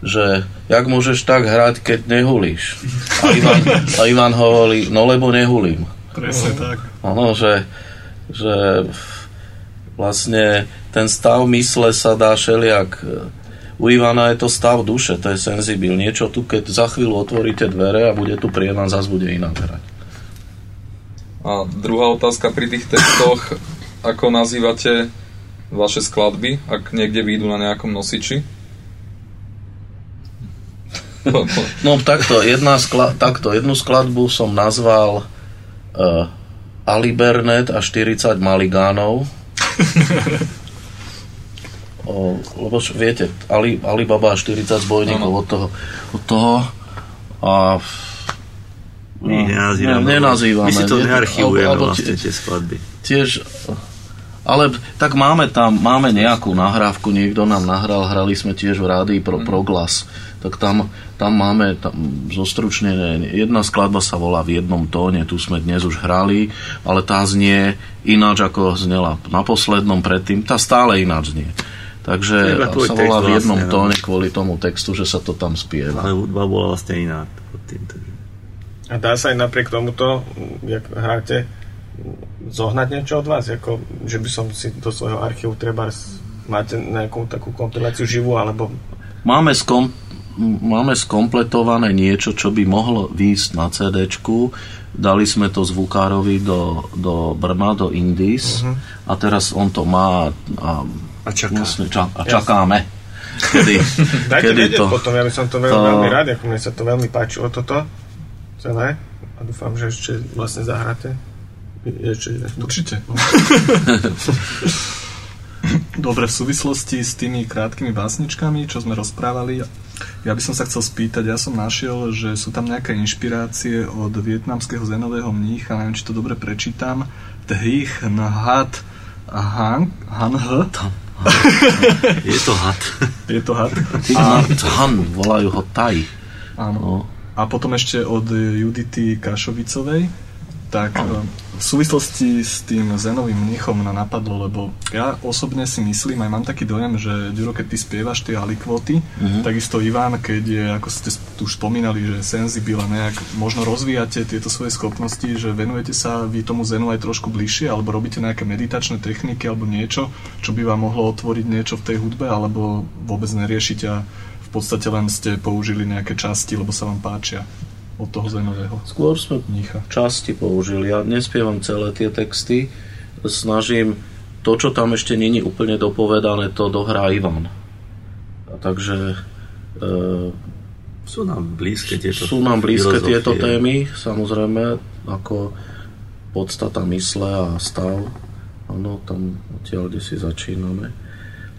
že jak môžeš tak hrať, keď nehulíš? A Ivan, a Ivan hovorí, no lebo nehulím. Presne tak. Áno, že, že vlastne ten stav mysle sa dá šeliak. U Ivana je to stav duše, to je senzibil. Niečo tu, keď za chvíľu otvoríte dvere a bude tu prievan, zase bude inak hrať. A druhá otázka pri tých textoch, ako nazývate vaše skladby, ak niekde výjdu na nejakom nosiči? No takto, jedna skla- takto, jednu skladbu som nazval uh, Ali Bernet a 40 Maligánov. o, lebo viete, Ali, Alibaba a 40 zbojníkov od toho, od toho a My nenazývame. Ne, nenazývame. My si to nearchivujeme vlastne tie- tie skladby. tiež ale tak máme tam, máme nejakú nahrávku, niekto nám nahral, hrali sme tiež v rádii pro, Proglas, tak tam, tam máme tam zostručnené, jedna skladba sa volá v jednom tóne, tu sme dnes už hrali, ale tá znie ináč ako znela na poslednom predtým, tá stále ináč znie. Takže sa volá v jednom vlastne, tóne kvôli tomu textu, že sa to tam spieva. Ale hudba bola vlastne iná. pod tým, takže. A dá sa aj napriek tomuto, jak hráte, zohnať niečo od vás? Ako, že by som si do svojho archívu treba máte nejakú takú kompiláciu živú, alebo Máme, skom, máme skompletované niečo, čo by mohlo výjsť na CD. Dali sme to zvukárovi do, do Brna, do Indies Mhm. a teraz on to má a, A čaká. Vlastne, ča, a čakáme. Kedy, Dajte kedy to... potom, ja by som to veľmi, to- veľmi rád, ako mne sa to veľmi páčilo toto celé a dúfam, že ešte vlastne zahráte. Určite. Dobre, v súvislosti s tými krátkými básničkami, čo sme rozprávali, ja by som sa chcel spýtať, ja som našiel, že sú tam nejaké inšpirácie od vietnamského zenového mnícha, neviem, či to dobre prečítam, Thich Nhat Han H. Je to had. Je to had. Nhat Han, volajú ho Tai. Áno. No. A potom ešte od Judity Kašovicovej. Tak e, v súvislosti s tým zenovým mníchom ma napadlo, lebo ja osobne si myslím, aj mám taký dojem, že Ďuro, keď ty spievaš tie alikvoty, Mhm. takisto Ivan, keď je, ako ste tu už spomínali, že senzibil a nejak možno rozvíjate tieto svoje schopnosti, že venujete sa vy tomu zenu aj trošku bližšie, alebo robíte nejaké meditačné techniky alebo niečo, čo by vám mohlo otvoriť niečo v tej hudbe, alebo vôbec neriešite a v podstate len ste použili nejaké časti, lebo sa vám páčia od toho zenového. Skôr sme mnícha. časti použili. Ja nespievam celé tie texty. Snažím to, čo tam ešte není úplne dopovedané, to dohrá Ivan. A takže e, Sú nám blízke tieto sú nám blízke filozofie. tieto témy, samozrejme, ako podstata mysle a stav. Áno, tam odtiaľ, kde si začíname.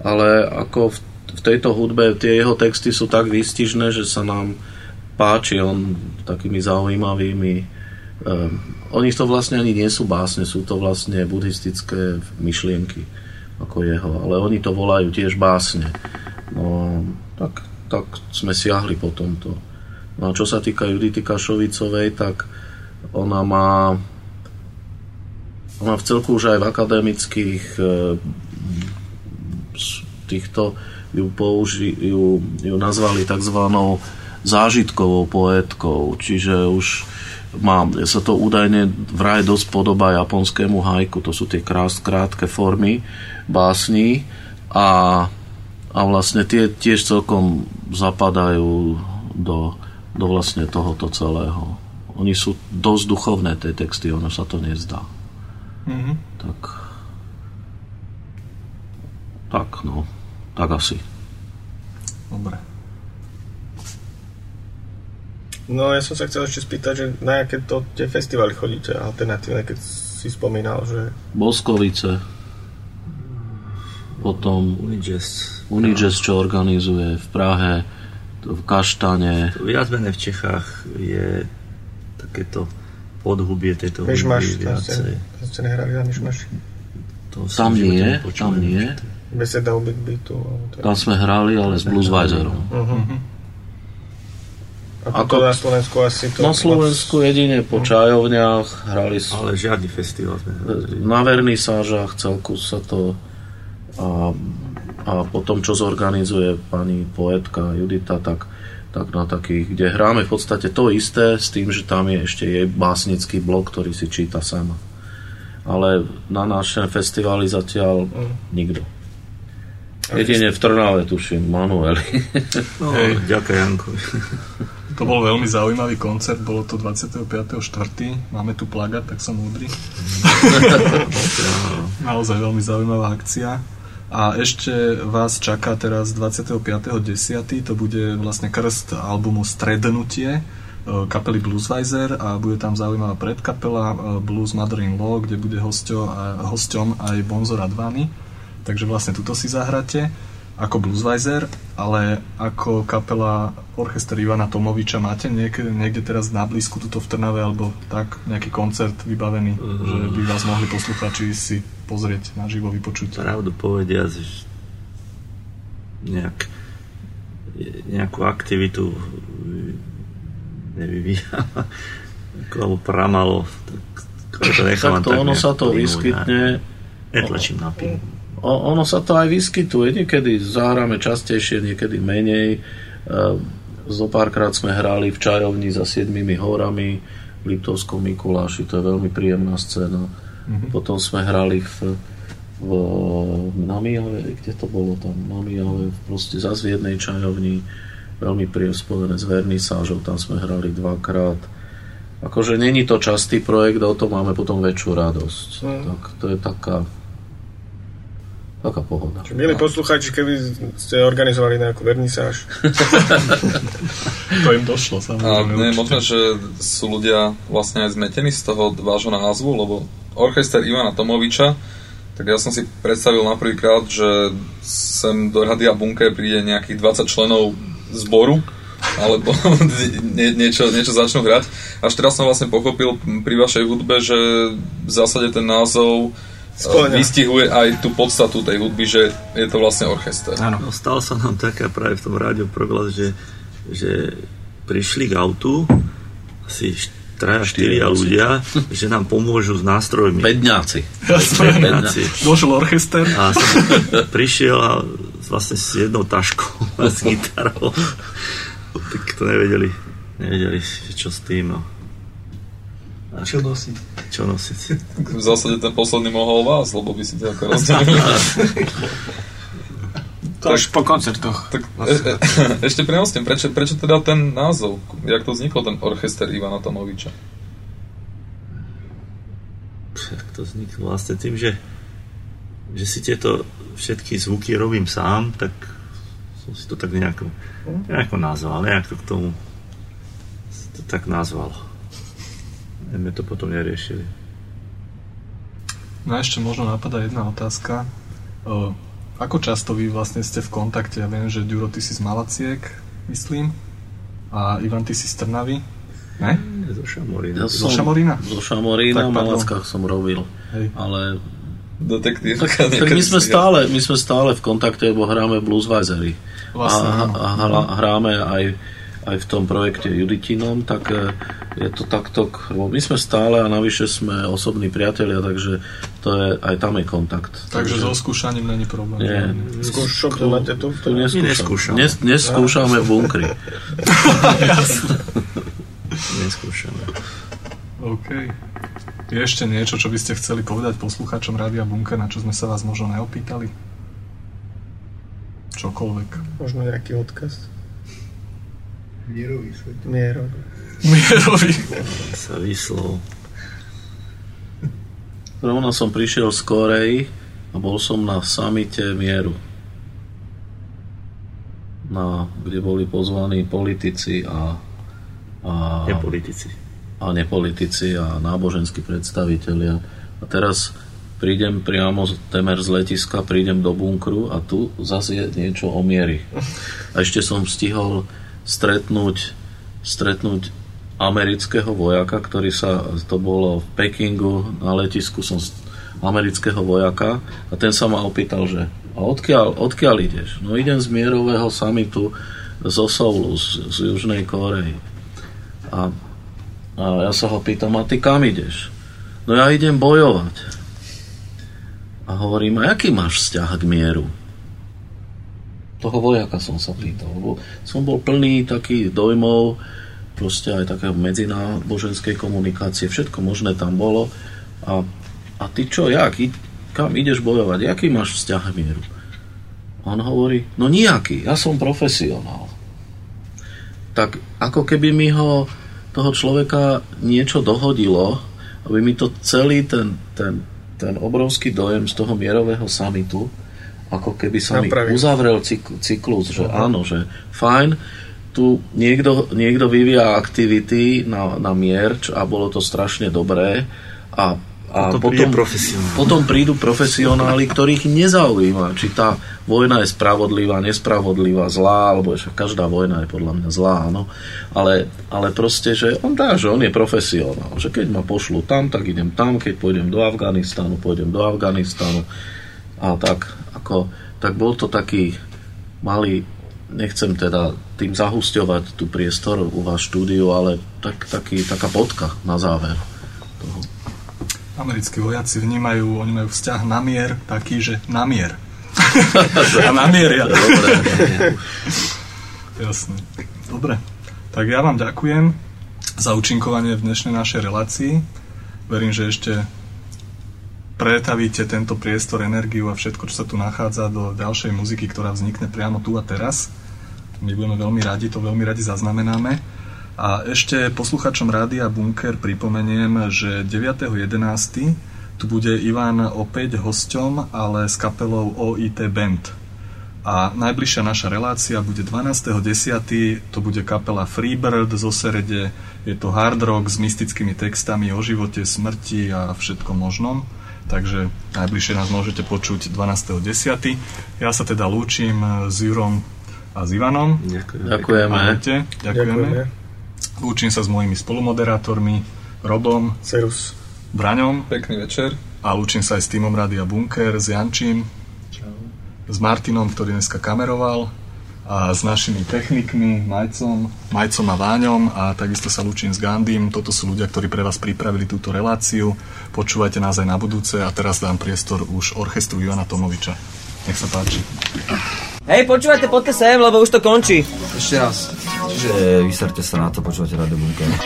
Ale ako v, v tejto hudbe tie jeho texty sú tak výstižné, že sa nám páči on takými zaujímavými um, oni to vlastne ani nie sú básne, sú to vlastne buddhistické myšlienky ako jeho, ale oni to volajú tiež básne. No, tak, tak sme siahli po tomto. No a čo sa týka Judity Kašovicovej, tak ona má ona v celku už aj v akademických e, s- týchto ju, použi, ju, ju nazvali tzv. Zážitkovou poetkou, čiže už má, sa to údajne vraj dosť podobá japonskému hajku, to sú tie krás, krátke formy básní a, a vlastne tie tiež celkom zapadajú do, do vlastne tohoto celého. Oni sú dosť duchovné, tie texty, ono sa to nezdá. Mhm. Tak. Tak, no. Tak asi. Dobre. No ja som sa chcel ešte spýtať, že na aké to tie festivaly chodíte alternatívne, keď si spomínal, že Boskovice. Potom Unijazz. Unijazz, čo organizuje v Prahe, v Kaštane. Viac menej v Čechách je takéto podhubie tejto Myšmaš, hudby viacej. tam ste nehrali na Myšmaši. To Tam nie, tam nie. Beseda o Big Beatu. Tam sme hrali, ale s Bluesweiserom. Mhm. A toto na Slovensku asi to... Na Slovensku jedine po čajovniach hrali s... Ale žiadny festival Na vernisážach celku sa to a, a potom čo zorganizuje pani poetka Judita, tak, tak na takých, kde hráme v podstate to isté s tým, že tam je ešte jej básnický blok, ktorý si číta sama. Ale na našem festivali zatiaľ nikto. Jedine v Trnave tuším, Manueli. No, ďakujem Jankovi. To bol veľmi zaujímavý koncert, bolo to 25.4. Máme tu plagát, tak som múdry. Naozaj veľmi zaujímavá akcia. A ešte vás čaká teraz 25.10. To bude vlastne krst albumu Strednutie e, kapely Bluesweiser a bude tam zaujímavá predkapela e, Blues Mother-in-Law, kde bude hosťo, a, hosťom aj Bonzo Radvani. Takže vlastne tuto si zahráte ako Bluesweiser, ale ako kapela orchester Ivana Tomoviča máte niekde, niekde teraz na blízku tuto v Trnave alebo tak nejaký koncert vybavený, že by vás mohli poslucháči si pozrieť na živo vypočuť. Pravdu povediac, že nejak, nejakú aktivitu nevyvíja alebo pramalo, tak to Tak to ono nejak sa to vyskytne. ne? Netlačím na pínu. O, ono sa to aj vyskytuje, niekedy zahráme častejšie, niekedy menej. E, Zo párkrát sme hrali v čajovni za Siedmými horami v Liptovskom Mikuláši, to je veľmi príjemná scéna. Mhm. Potom sme hrali v, v na Mijave, kde to bolo tam, na Mijave, proste zase v jednej čajovni, veľmi príjemné spojené s vernisážou, tam sme hrali dvakrát. Akože není to častý projekt, o to máme potom väčšiu radosť. Mm. Tak to je taká taká pohoda. Čiže, milí poslucháči, keby ste organizovali nejakú vernisáž, To im došlo, A samozrejme. nie je možné, že sú ľudia vlastne aj zmetení z toho vášho názvu, lebo orchester Ivana Tomoviča, tak ja som si predstavil na prvýkrát, že sem do Radia Bunker príde nejakých 20 členov zboru, alebo nie, niečo, niečo začnú hrať. Až teraz som vlastne pochopil pri vašej hudbe, že v zásade ten názov Spĺňa. vystihuje aj tú podstatu tej hudby, že je to vlastne orchester. No, stalo sa nám taká práve v tom rádiu proglas, že, že prišli k autu asi traja, štyria ľudia, že nám pomôžu s nástrojmi. Bedňáci. Bedňáci. Došiel orchester. A prišiel a vlastne s jednou taškou a s gitarou. Tak to nevedeli, nevedeli, čo s tým. No. A Čo nosiť? čo nosiť. V zásade ten posledný mohol vás, lebo by si to ako rozdelili. To až po koncertoch. Tak e, e, ešte prenosím, prečo, prečo teda ten názov? Jak to vznikol ten orchester Ivana Tomoviča? Tak to vzniklo vlastne tým, že, že si tieto všetky zvuky robím sám, tak som si to tak nejako, nejako nazval, nejak to k tomu to tak nazval. My to potom neriešili. No a ešte možno napadá jedna otázka. O, ako často vy vlastne ste v kontakte? Ja viem, že Ďuro, ty si z Malaciek, myslím. A Ivan, ty si z Trnavy. Ne? Zo Šamorína. Ja Zo som Šamorína? Zo Šamorína, Tak, v. Malackách som robil. Hej. Ale Detektív. tak my sme, stále, my sme stále v kontakte, lebo hráme Bluesweisery. Vlastne, a, a hra, hráme aj, aj v tom projekte Juditinom, tak e, je to takto, lebo my sme stále a navyše sme osobní priatelia, takže to je, aj tam je kontakt. Takže so skúšaním není problém. Nie. skúšok to máte tu? Tu neskúšam. neskúšame. Nes, neskúšame v bunkri. Neskúšame. OK. Je ešte niečo, čo by ste chceli povedať poslucháčom Rádia Bunker, na čo sme sa vás možno neopýtali? Čokoľvek. Možno nejaký odkaz. Mierový svet. Mierový. Mierový. Sa vyslov. Rovno som prišiel z Koreji a bol som na samite mieru. Na, kde boli pozvaní politici a, a, Nepolitici. a nepolitici a náboženskí predstavitelia. A teraz prídem priamo z- temer z letiska, prídem do bunkru a tu zase je niečo o miery. A ešte som stihol stretnúť, stretnúť amerického vojaka, ktorý sa, to bolo v Pekingu, na letisku som amerického vojaka a ten sa ma opýtal, že a odkiaľ, odkiaľ ideš? No idem z mierového samitu zo Soulu, z, z Južnej Korei. A, a ja sa ho pýtam, a ty kam ideš? No ja idem bojovať. A hovorím, a aký máš vzťah k mieru? Toho vojaka som sa pýtal, lebo som bol plný takých dojmov, proste aj také medzináboženskej komunikácie, všetko možné tam bolo. A, a ty čo, jak? Kam ideš bojovať? Jaký máš vzťah mieru? On hovorí, no nejaký, ja som profesionál. Tak ako keby mi ho toho človeka niečo dohodilo, aby mi to celý ten, ten, ten obrovský dojem z toho mierového samitu, ako keby sa mi Napraví. uzavrel cyk- cyklus, že áno, že fajn, tu niekto, niekto vyvíja aktivity na, na mier čo- a bolo to strašne dobré a, a Potom profesionál. potom prídu profesionáli, ktorých nezaujíma, či tá vojna je spravodlivá, nespravodlivá, zlá, alebo že každá vojna je podľa mňa zlá, áno. Ale, ale proste, že on dá, že on je profesionál, že keď ma pošlú tam, tak idem tam, keď pôjdem do Afganistánu, pôjdem do Afganistánu a tak, ako, tak bol to taký malý, nechcem teda tým zahusťovať tú priestor u vás štúdiu, ale tak, taký, taká bodka na záver. Americkí vojaci vnímajú, oni majú vzťah na mier taký, že na mier. a na mier ja. Dobre, Jasne. Dobre. Tak ja vám ďakujem za účinkovanie v dnešnej našej relácii. Verím, že ešte pretavíte tento priestor, energiu a všetko, čo sa tu nachádza do ďalšej muziky, ktorá vznikne priamo tu a teraz. My budeme veľmi radi, to veľmi radi zaznamenáme. A ešte posluchačom Rádia Bunker pripomeniem, že 9.11. tu bude Ivan opäť hosťom, ale s kapelou OIT Band. A najbližšia naša relácia bude 12.10. To bude kapela Freebird zo Serede. Je to hard rock s mystickými textami o živote, smrti a všetkom možnom. Takže najbližšie nás môžete počuť 12.10. Ja sa teda lúčim s Jurom a s Ivanom. Ďakujem. Ďakujeme. Ahojte. Ďakujeme. Ďakujeme. Lúčim sa s mojimi spolumoderátormi Robom, Cerus. Braňom Pekný večer. a lúčim sa aj s týmom Rádia Bunker, s Jančím, s Martinom, ktorý dneska kameroval a s našimi technikmi, Majcom, Majcom a Váňom a takisto sa lúčim s Gandím. Toto sú ľudia, ktorí pre vás pripravili túto reláciu. Počúvajte nás aj na budúce a teraz dám priestor už orchestru Ivana Tomoviča. Nech sa páči. Hej, počúvajte, poďte sem, lebo už to končí. Ešte raz. Čiže vyserte sa na to, počúvate Radio Bunker.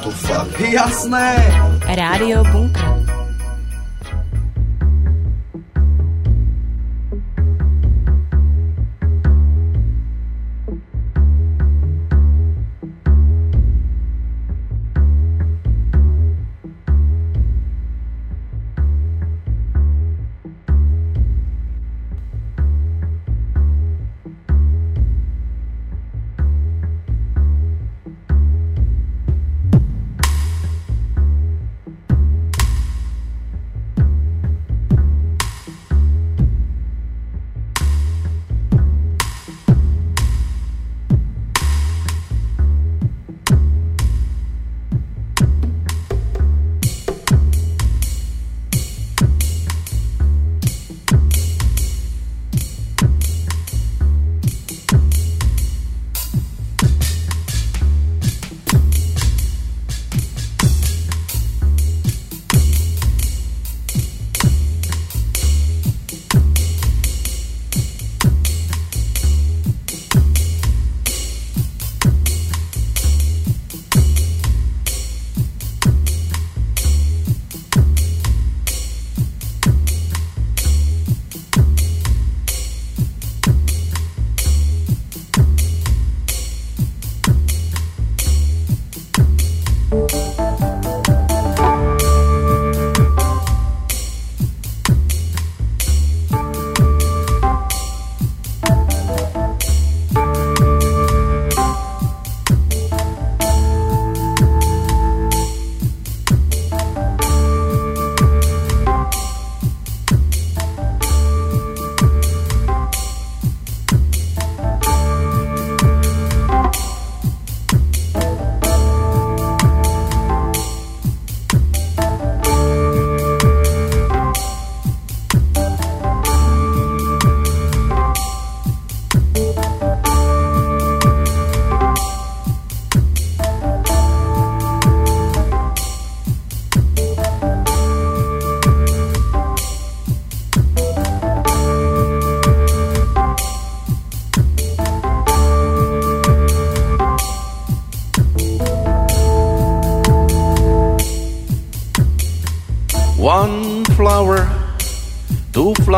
To fakt. Jasné. Rádio Bunker.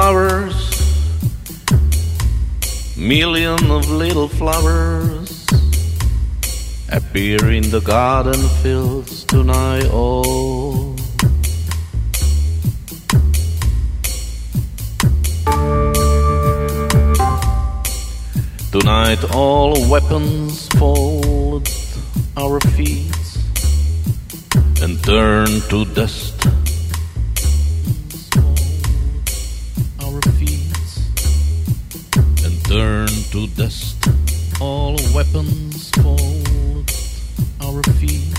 flowers, million of little flowers appear in the garden fields tonight. Oh. Tonight all weapons fall at our feet and turn to dust. dust, all weapons fall at our feet.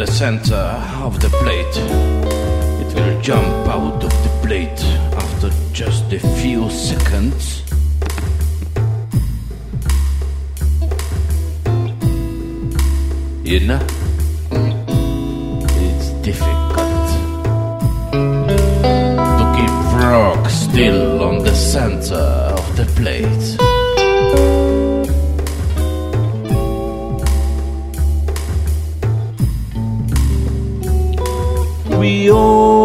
The center we all.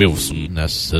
Milson nessa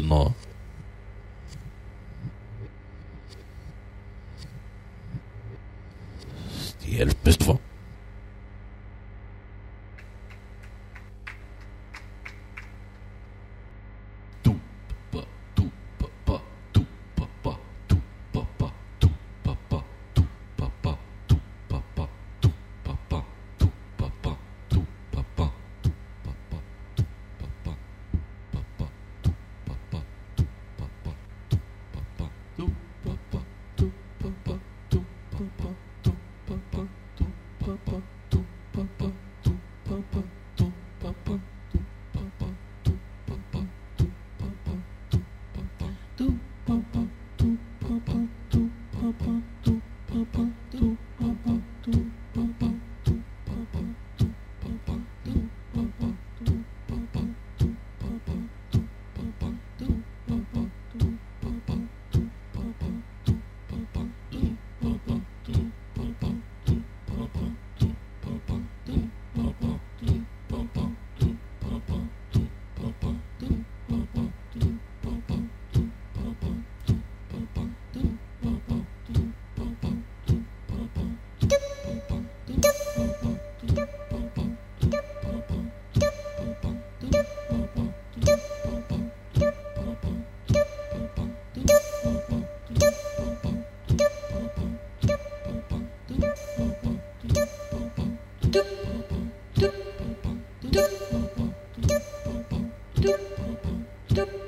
doop, doop, doop.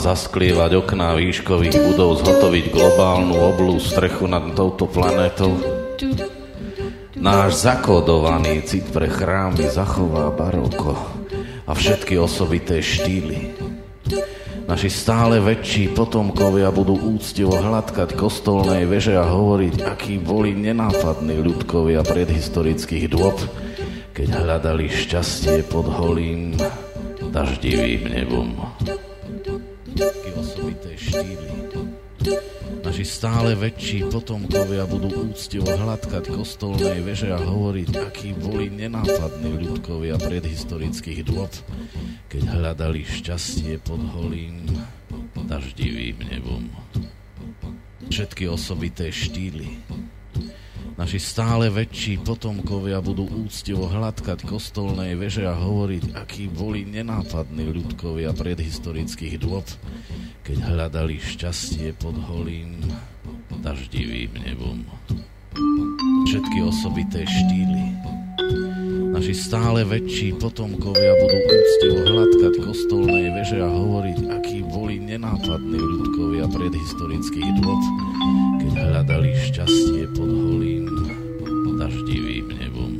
Zasklievať okná výškových budov, zhotoviť globálnu oblú strechu nad touto planétou. Náš zakódovaný cit pre chrámy zachová baroko a všetky osobité štýly. Naši stále väčší potomkovia budú úctivo hladkať kostolnej veže a hovoriť, akí boli nenápadní ľudkovia predhistorických dôb, keď hľadali šťastie pod holým daždivým nebom. Stále väčší potomkovia budú úctivo hladkať kostolnej veže a hovoriť, akí boli nenápadní ľudkovia predhistorických dôb, keď hľadali šťastie pod holým daždivým nebom. Všetky osobité štýly. Naši stále väčší potomkovia budú úctivo hladkať kostolnej veže a hovoriť, akí boli nenápadní ľudkovia predhistorických dôb, keď hľadali šťastie pod holým daždivým nebom. Všetky osobité štýly. Naši stále väčší potomkovia budú úctivo hladkať kostolnej veže a hovoriť, akí boli nenápadní ľudkovia predhistorických dôb, keď hľadali šťastie pod holým daždivým nebom.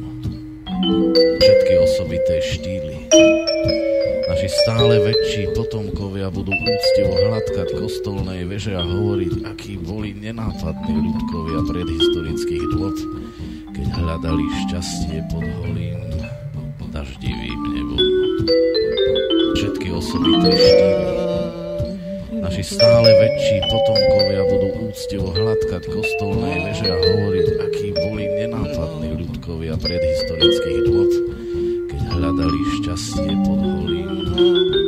Všetky osobité štýly. Naši stále väčší potomkovia budú úctivo hladkať kostolnej veže a hovoriť, akí boli nenápadní ľudkovia predhistorických dôb, keď hľadali šťastie pod holým daždivým nebom. Všetky osobité štýly. Naši stále väčší potomkovia budú úctivo hladkať kostolnej veže a hovoriť, akí boli nenápadní ľudkovia predhistorických dôb, keď hľadali šťastie pod holým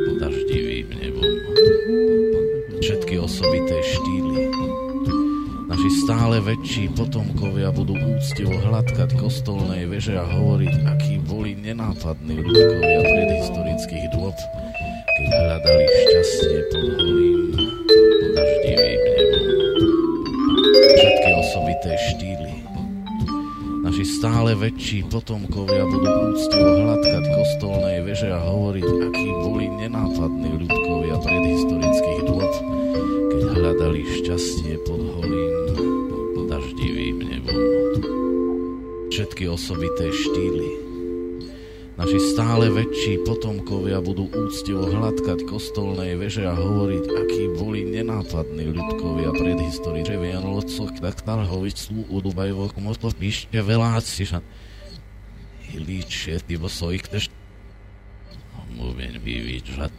osobité štýly. Naši stále väčší potomkovia budú úctivo hladkať kostolnej veže a hovoriť, akí boli nenápadní ľudkovia predhistorických dôb, keď hľadali šťastie pod holým daždivým nebom. Všetky osobité štýly. Naši stále väčší potomkovia budú úctivo hladkať kostolnej veže a hovoriť, akí boli nenápadní ľudkovia predhistorických dôb, hľadali šťastie pod holým, daždivým nebom. Všetky osobité štýly. Naši stále väčší potomkovia budú úctivo hladkať kostolnej veže a hovoriť, akí boli nenápadní ľudkovia predhistórii, že Vianlocok, Daktarhovič, Slú, Udubajvok, Motov, Píšte, Veláciša. Ilíče, Tibo, Sojkteš, Muven, Vivičat,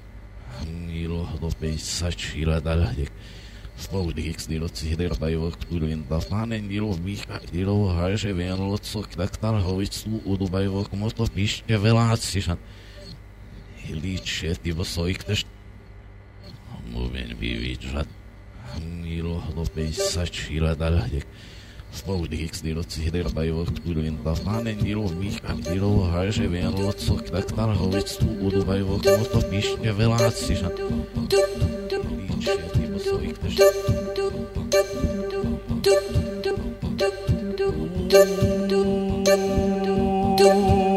Milo, Hlopeň, Sačila, Dalhek. 1996 pánenílov Michailov Hajže Vienlocok Daktarhovicu Udubajvok Moto Pište Velácišan Iliče Tibo Sojkteš Mumen Vivičan Milo Hlopej Sačila Darhek Spolu X1996 pánenílov Michailov Hajže Vienlocok Daktarhovicu Udubajvok Moto Pište Velácišan Iliče Tibo do do do do